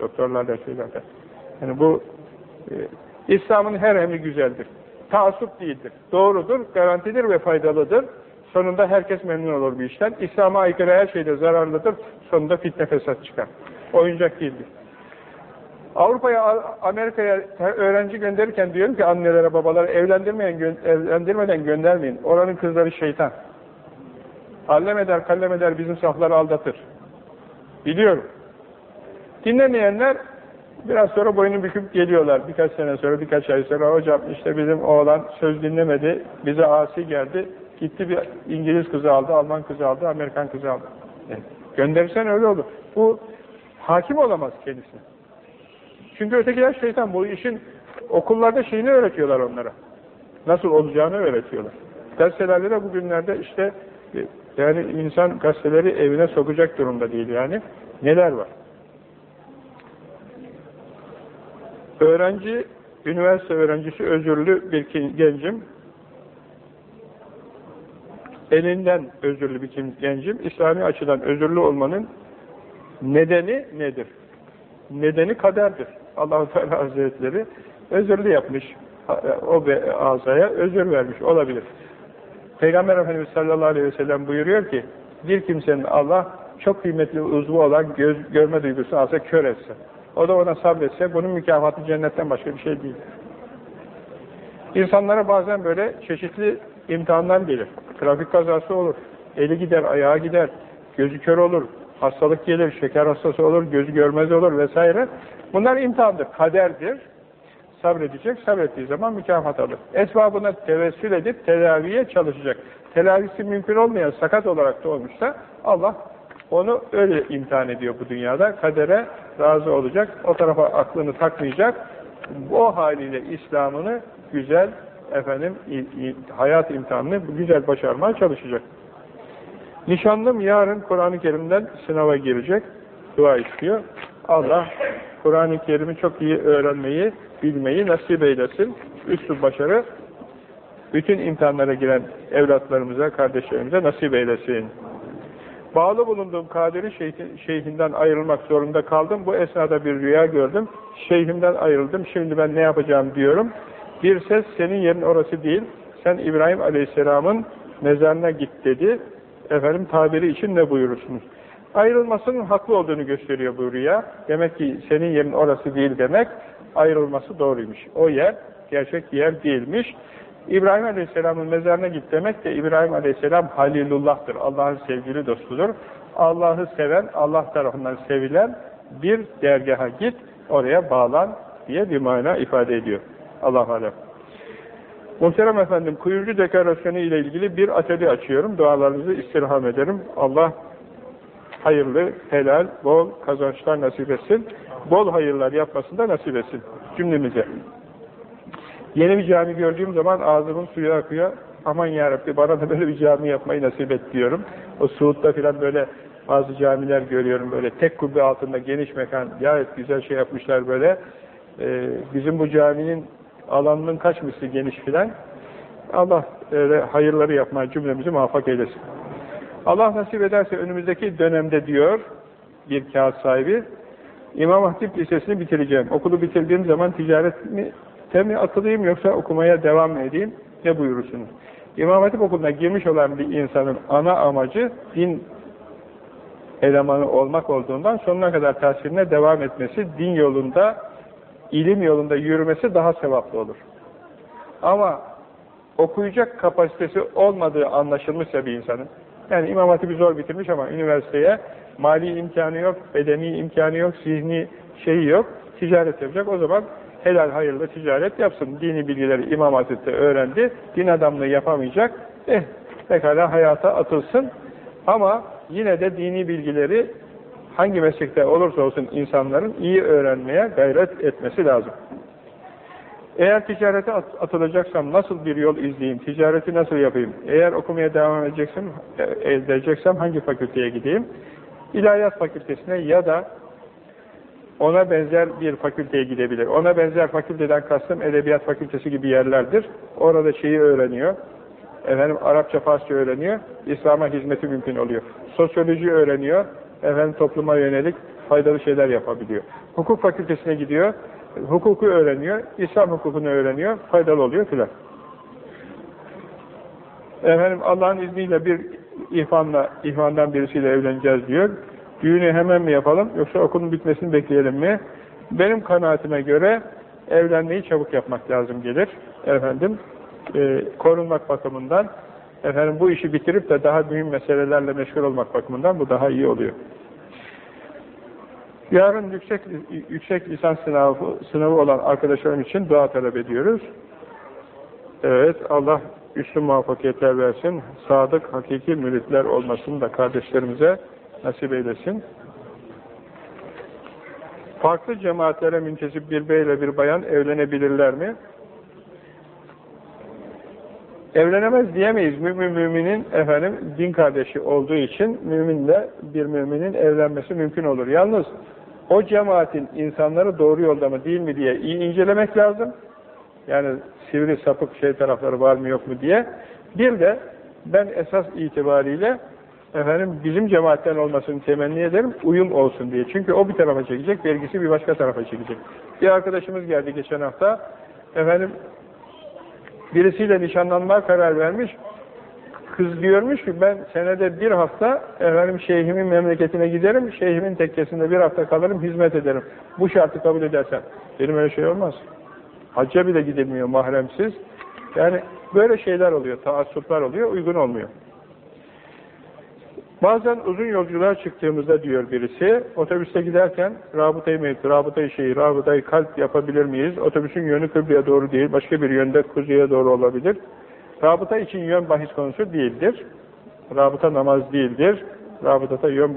Doktorlarla şeylerden. Yani bu e, İslam'ın her emri güzeldir. Taassup değildir. Doğrudur, garantidir ve faydalıdır. Sonunda herkes memnun olur bir işten. İslam'a aykırı her şeyde zararlıdır. Sonunda fitne fesat çıkar. Oyuncak değildir. Avrupa'ya, Amerika'ya öğrenci gönderirken diyorum ki annelere, babalara evlendirmeyen, evlendirmeden göndermeyin. Oranın kızları şeytan. Allem eder, kallem eder bizim safları aldatır. Biliyorum. Dinlemeyenler biraz sonra boynu büküp geliyorlar. Birkaç sene sonra, birkaç ay sonra hocam işte bizim oğlan söz dinlemedi, bize asi geldi. Gitti bir İngiliz kızı aldı, Alman kızı aldı, Amerikan kızı aldı. Yani gönderirsen öyle olur. Bu hakim olamaz kendisi. Çünkü ötekiler şeytan. Bu işin okullarda şeyini öğretiyorlar onlara. Nasıl olacağını öğretiyorlar. Gazetelerde de bugünlerde işte yani insan gazeteleri evine sokacak durumda değil yani. Neler var? Öğrenci, üniversite öğrencisi özürlü bir gencim. Elinden özürlü bir gencim. İslami açıdan özürlü olmanın nedeni nedir? Nedeni kaderdir. allah Teala Hazretleri özürlü yapmış. O azaya özür vermiş olabilir. Peygamber Efendimiz sallallahu aleyhi ve sellem buyuruyor ki bir kimsenin Allah çok kıymetli uzvu olan göz, görme duygusunu alsa kör etse. O da ona sabretse bunun mükafatı cennetten başka bir şey değil. İnsanlara bazen böyle çeşitli imtihanlar gelir. Trafik kazası olur. Eli gider, ayağı gider. Gözü kör olur. Hastalık gelir, şeker hastası olur, gözü görmez olur vesaire. Bunlar imtihandır, kaderdir. Sabredecek, sabrettiği zaman mükafat alır. Esbabına tevessül edip tedaviye çalışacak. Tedavisi mümkün olmayan sakat olarak da olmuşsa Allah onu öyle imtihan ediyor bu dünyada. Kadere razı olacak. O tarafa aklını takmayacak. O haliyle İslam'ını güzel efendim hayat imtihanını güzel başarmaya çalışacak. Nişanlım yarın Kur'an-ı Kerim'den sınava girecek. Dua istiyor. Allah Kur'an-ı Kerim'i çok iyi öğrenmeyi, bilmeyi nasip eylesin. Üstü başarı bütün imtihanlara giren evlatlarımıza, kardeşlerimize nasip eylesin. Bağlı bulunduğum Kadiri şeyhinden ayrılmak zorunda kaldım. Bu esnada bir rüya gördüm. Şeyhimden ayrıldım. Şimdi ben ne yapacağım diyorum. Bir ses senin yerin orası değil. Sen İbrahim Aleyhisselam'ın mezarına git dedi. Efendim tabiri için ne buyurursunuz? Ayrılmasının haklı olduğunu gösteriyor bu rüya. Demek ki senin yerin orası değil demek. Ayrılması doğruymuş. O yer gerçek yer değilmiş. İbrahim Aleyhisselam'ın mezarına git demek de İbrahim Aleyhisselam Halilullah'tır. Allah'ın sevgili dostudur. Allah'ı seven, Allah tarafından sevilen bir dergaha git, oraya bağlan diye bir mana ifade ediyor. Allah alem. Muhterem efendim, kuyrucu dekorasyonu ile ilgili bir atölye açıyorum. Dualarınızı istirham ederim. Allah hayırlı, helal, bol kazançlar nasip etsin. Bol hayırlar yapmasını da nasip etsin cümlemize. Yeni bir cami gördüğüm zaman ağzımın suyu akıyor. Aman yarabbi bana da böyle bir cami yapmayı nasip et diyorum. O Suud'da filan böyle bazı camiler görüyorum böyle tek kubbe altında geniş mekan gayet güzel şey yapmışlar böyle. Ee, bizim bu caminin alanının kaç misli geniş filan. Allah öyle hayırları yapmaya cümlemizi muvaffak eylesin. Allah nasip ederse önümüzdeki dönemde diyor bir kağıt sahibi İmam Hatip Lisesi'ni bitireceğim. Okulu bitirdiğim zaman ticaret mi mi atılayım yoksa okumaya devam edeyim? Ne buyurursunuz? İmam Hatip okuluna girmiş olan bir insanın ana amacı din elemanı olmak olduğundan sonuna kadar tahsiline devam etmesi, din yolunda, ilim yolunda yürümesi daha sevaplı olur. Ama okuyacak kapasitesi olmadığı anlaşılmışsa bir insanın, yani İmam Hatip'i zor bitirmiş ama üniversiteye mali imkanı yok, bedeni imkanı yok, zihni şeyi yok, ticaret yapacak. O zaman helal hayırlı ticaret yapsın. Dini bilgileri İmam Hatip'te öğrendi. Din adamlığı yapamayacak. Eh, pekala hayata atılsın. Ama yine de dini bilgileri hangi meslekte olursa olsun insanların iyi öğrenmeye gayret etmesi lazım. Eğer ticarete at- atılacaksam nasıl bir yol izleyeyim, ticareti nasıl yapayım? Eğer okumaya devam edeceksem, e, edeceksem hangi fakülteye gideyim? İlahiyat fakültesine ya da ona benzer bir fakülteye gidebilir. Ona benzer fakülteden kastım edebiyat fakültesi gibi yerlerdir. Orada şeyi öğreniyor. Efendim Arapça, Farsça öğreniyor. İslam'a hizmeti mümkün oluyor. Sosyoloji öğreniyor. Efendim topluma yönelik faydalı şeyler yapabiliyor. Hukuk fakültesine gidiyor. Hukuku öğreniyor. İslam hukukunu öğreniyor. Faydalı oluyor filan. Efendim Allah'ın izniyle bir ihvanla, ihvandan birisiyle evleneceğiz diyor. Düğünü hemen mi yapalım yoksa okulun bitmesini bekleyelim mi? Benim kanaatime göre evlenmeyi çabuk yapmak lazım gelir. Efendim e, korunmak bakımından efendim bu işi bitirip de daha mühim meselelerle meşgul olmak bakımından bu daha iyi oluyor. Yarın yüksek yüksek lisans sınavı, sınavı olan arkadaşlarım için dua talep ediyoruz. Evet, Allah üstün muvaffakiyetler versin. Sadık, hakiki müritler olmasını da kardeşlerimize nasip eylesin. Farklı cemaatlere müntesip bir beyle bir bayan evlenebilirler mi? Evlenemez diyemeyiz. Mümin müminin efendim din kardeşi olduğu için müminle bir müminin evlenmesi mümkün olur. Yalnız o cemaatin insanları doğru yolda mı değil mi diye iyi incelemek lazım. Yani sivri sapık şey tarafları var mı yok mu diye. Bir de ben esas itibariyle efendim bizim cemaatten olmasını temenni ederim, uyum olsun diye. Çünkü o bir tarafa çekecek, vergisi bir başka tarafa çekecek. Bir arkadaşımız geldi geçen hafta, efendim birisiyle nişanlanmaya karar vermiş, kız diyormuş ki ben senede bir hafta efendim şeyhimin memleketine giderim, şeyhimin tekkesinde bir hafta kalırım, hizmet ederim. Bu şartı kabul edersen. Benim öyle şey olmaz. Hacca bile gidilmiyor mahremsiz. Yani böyle şeyler oluyor, taassuplar oluyor, uygun olmuyor. Bazen uzun yolculuğa çıktığımızda diyor birisi, otobüste giderken rabıtayı mevcut, rabıtayı şeyi, rabıtayı kalp yapabilir miyiz? Otobüsün yönü kıbleye doğru değil, başka bir yönde kuzeye doğru olabilir. Rabıta için yön bahis konusu değildir. Rabıta namaz değildir. Rabıtada yön bahis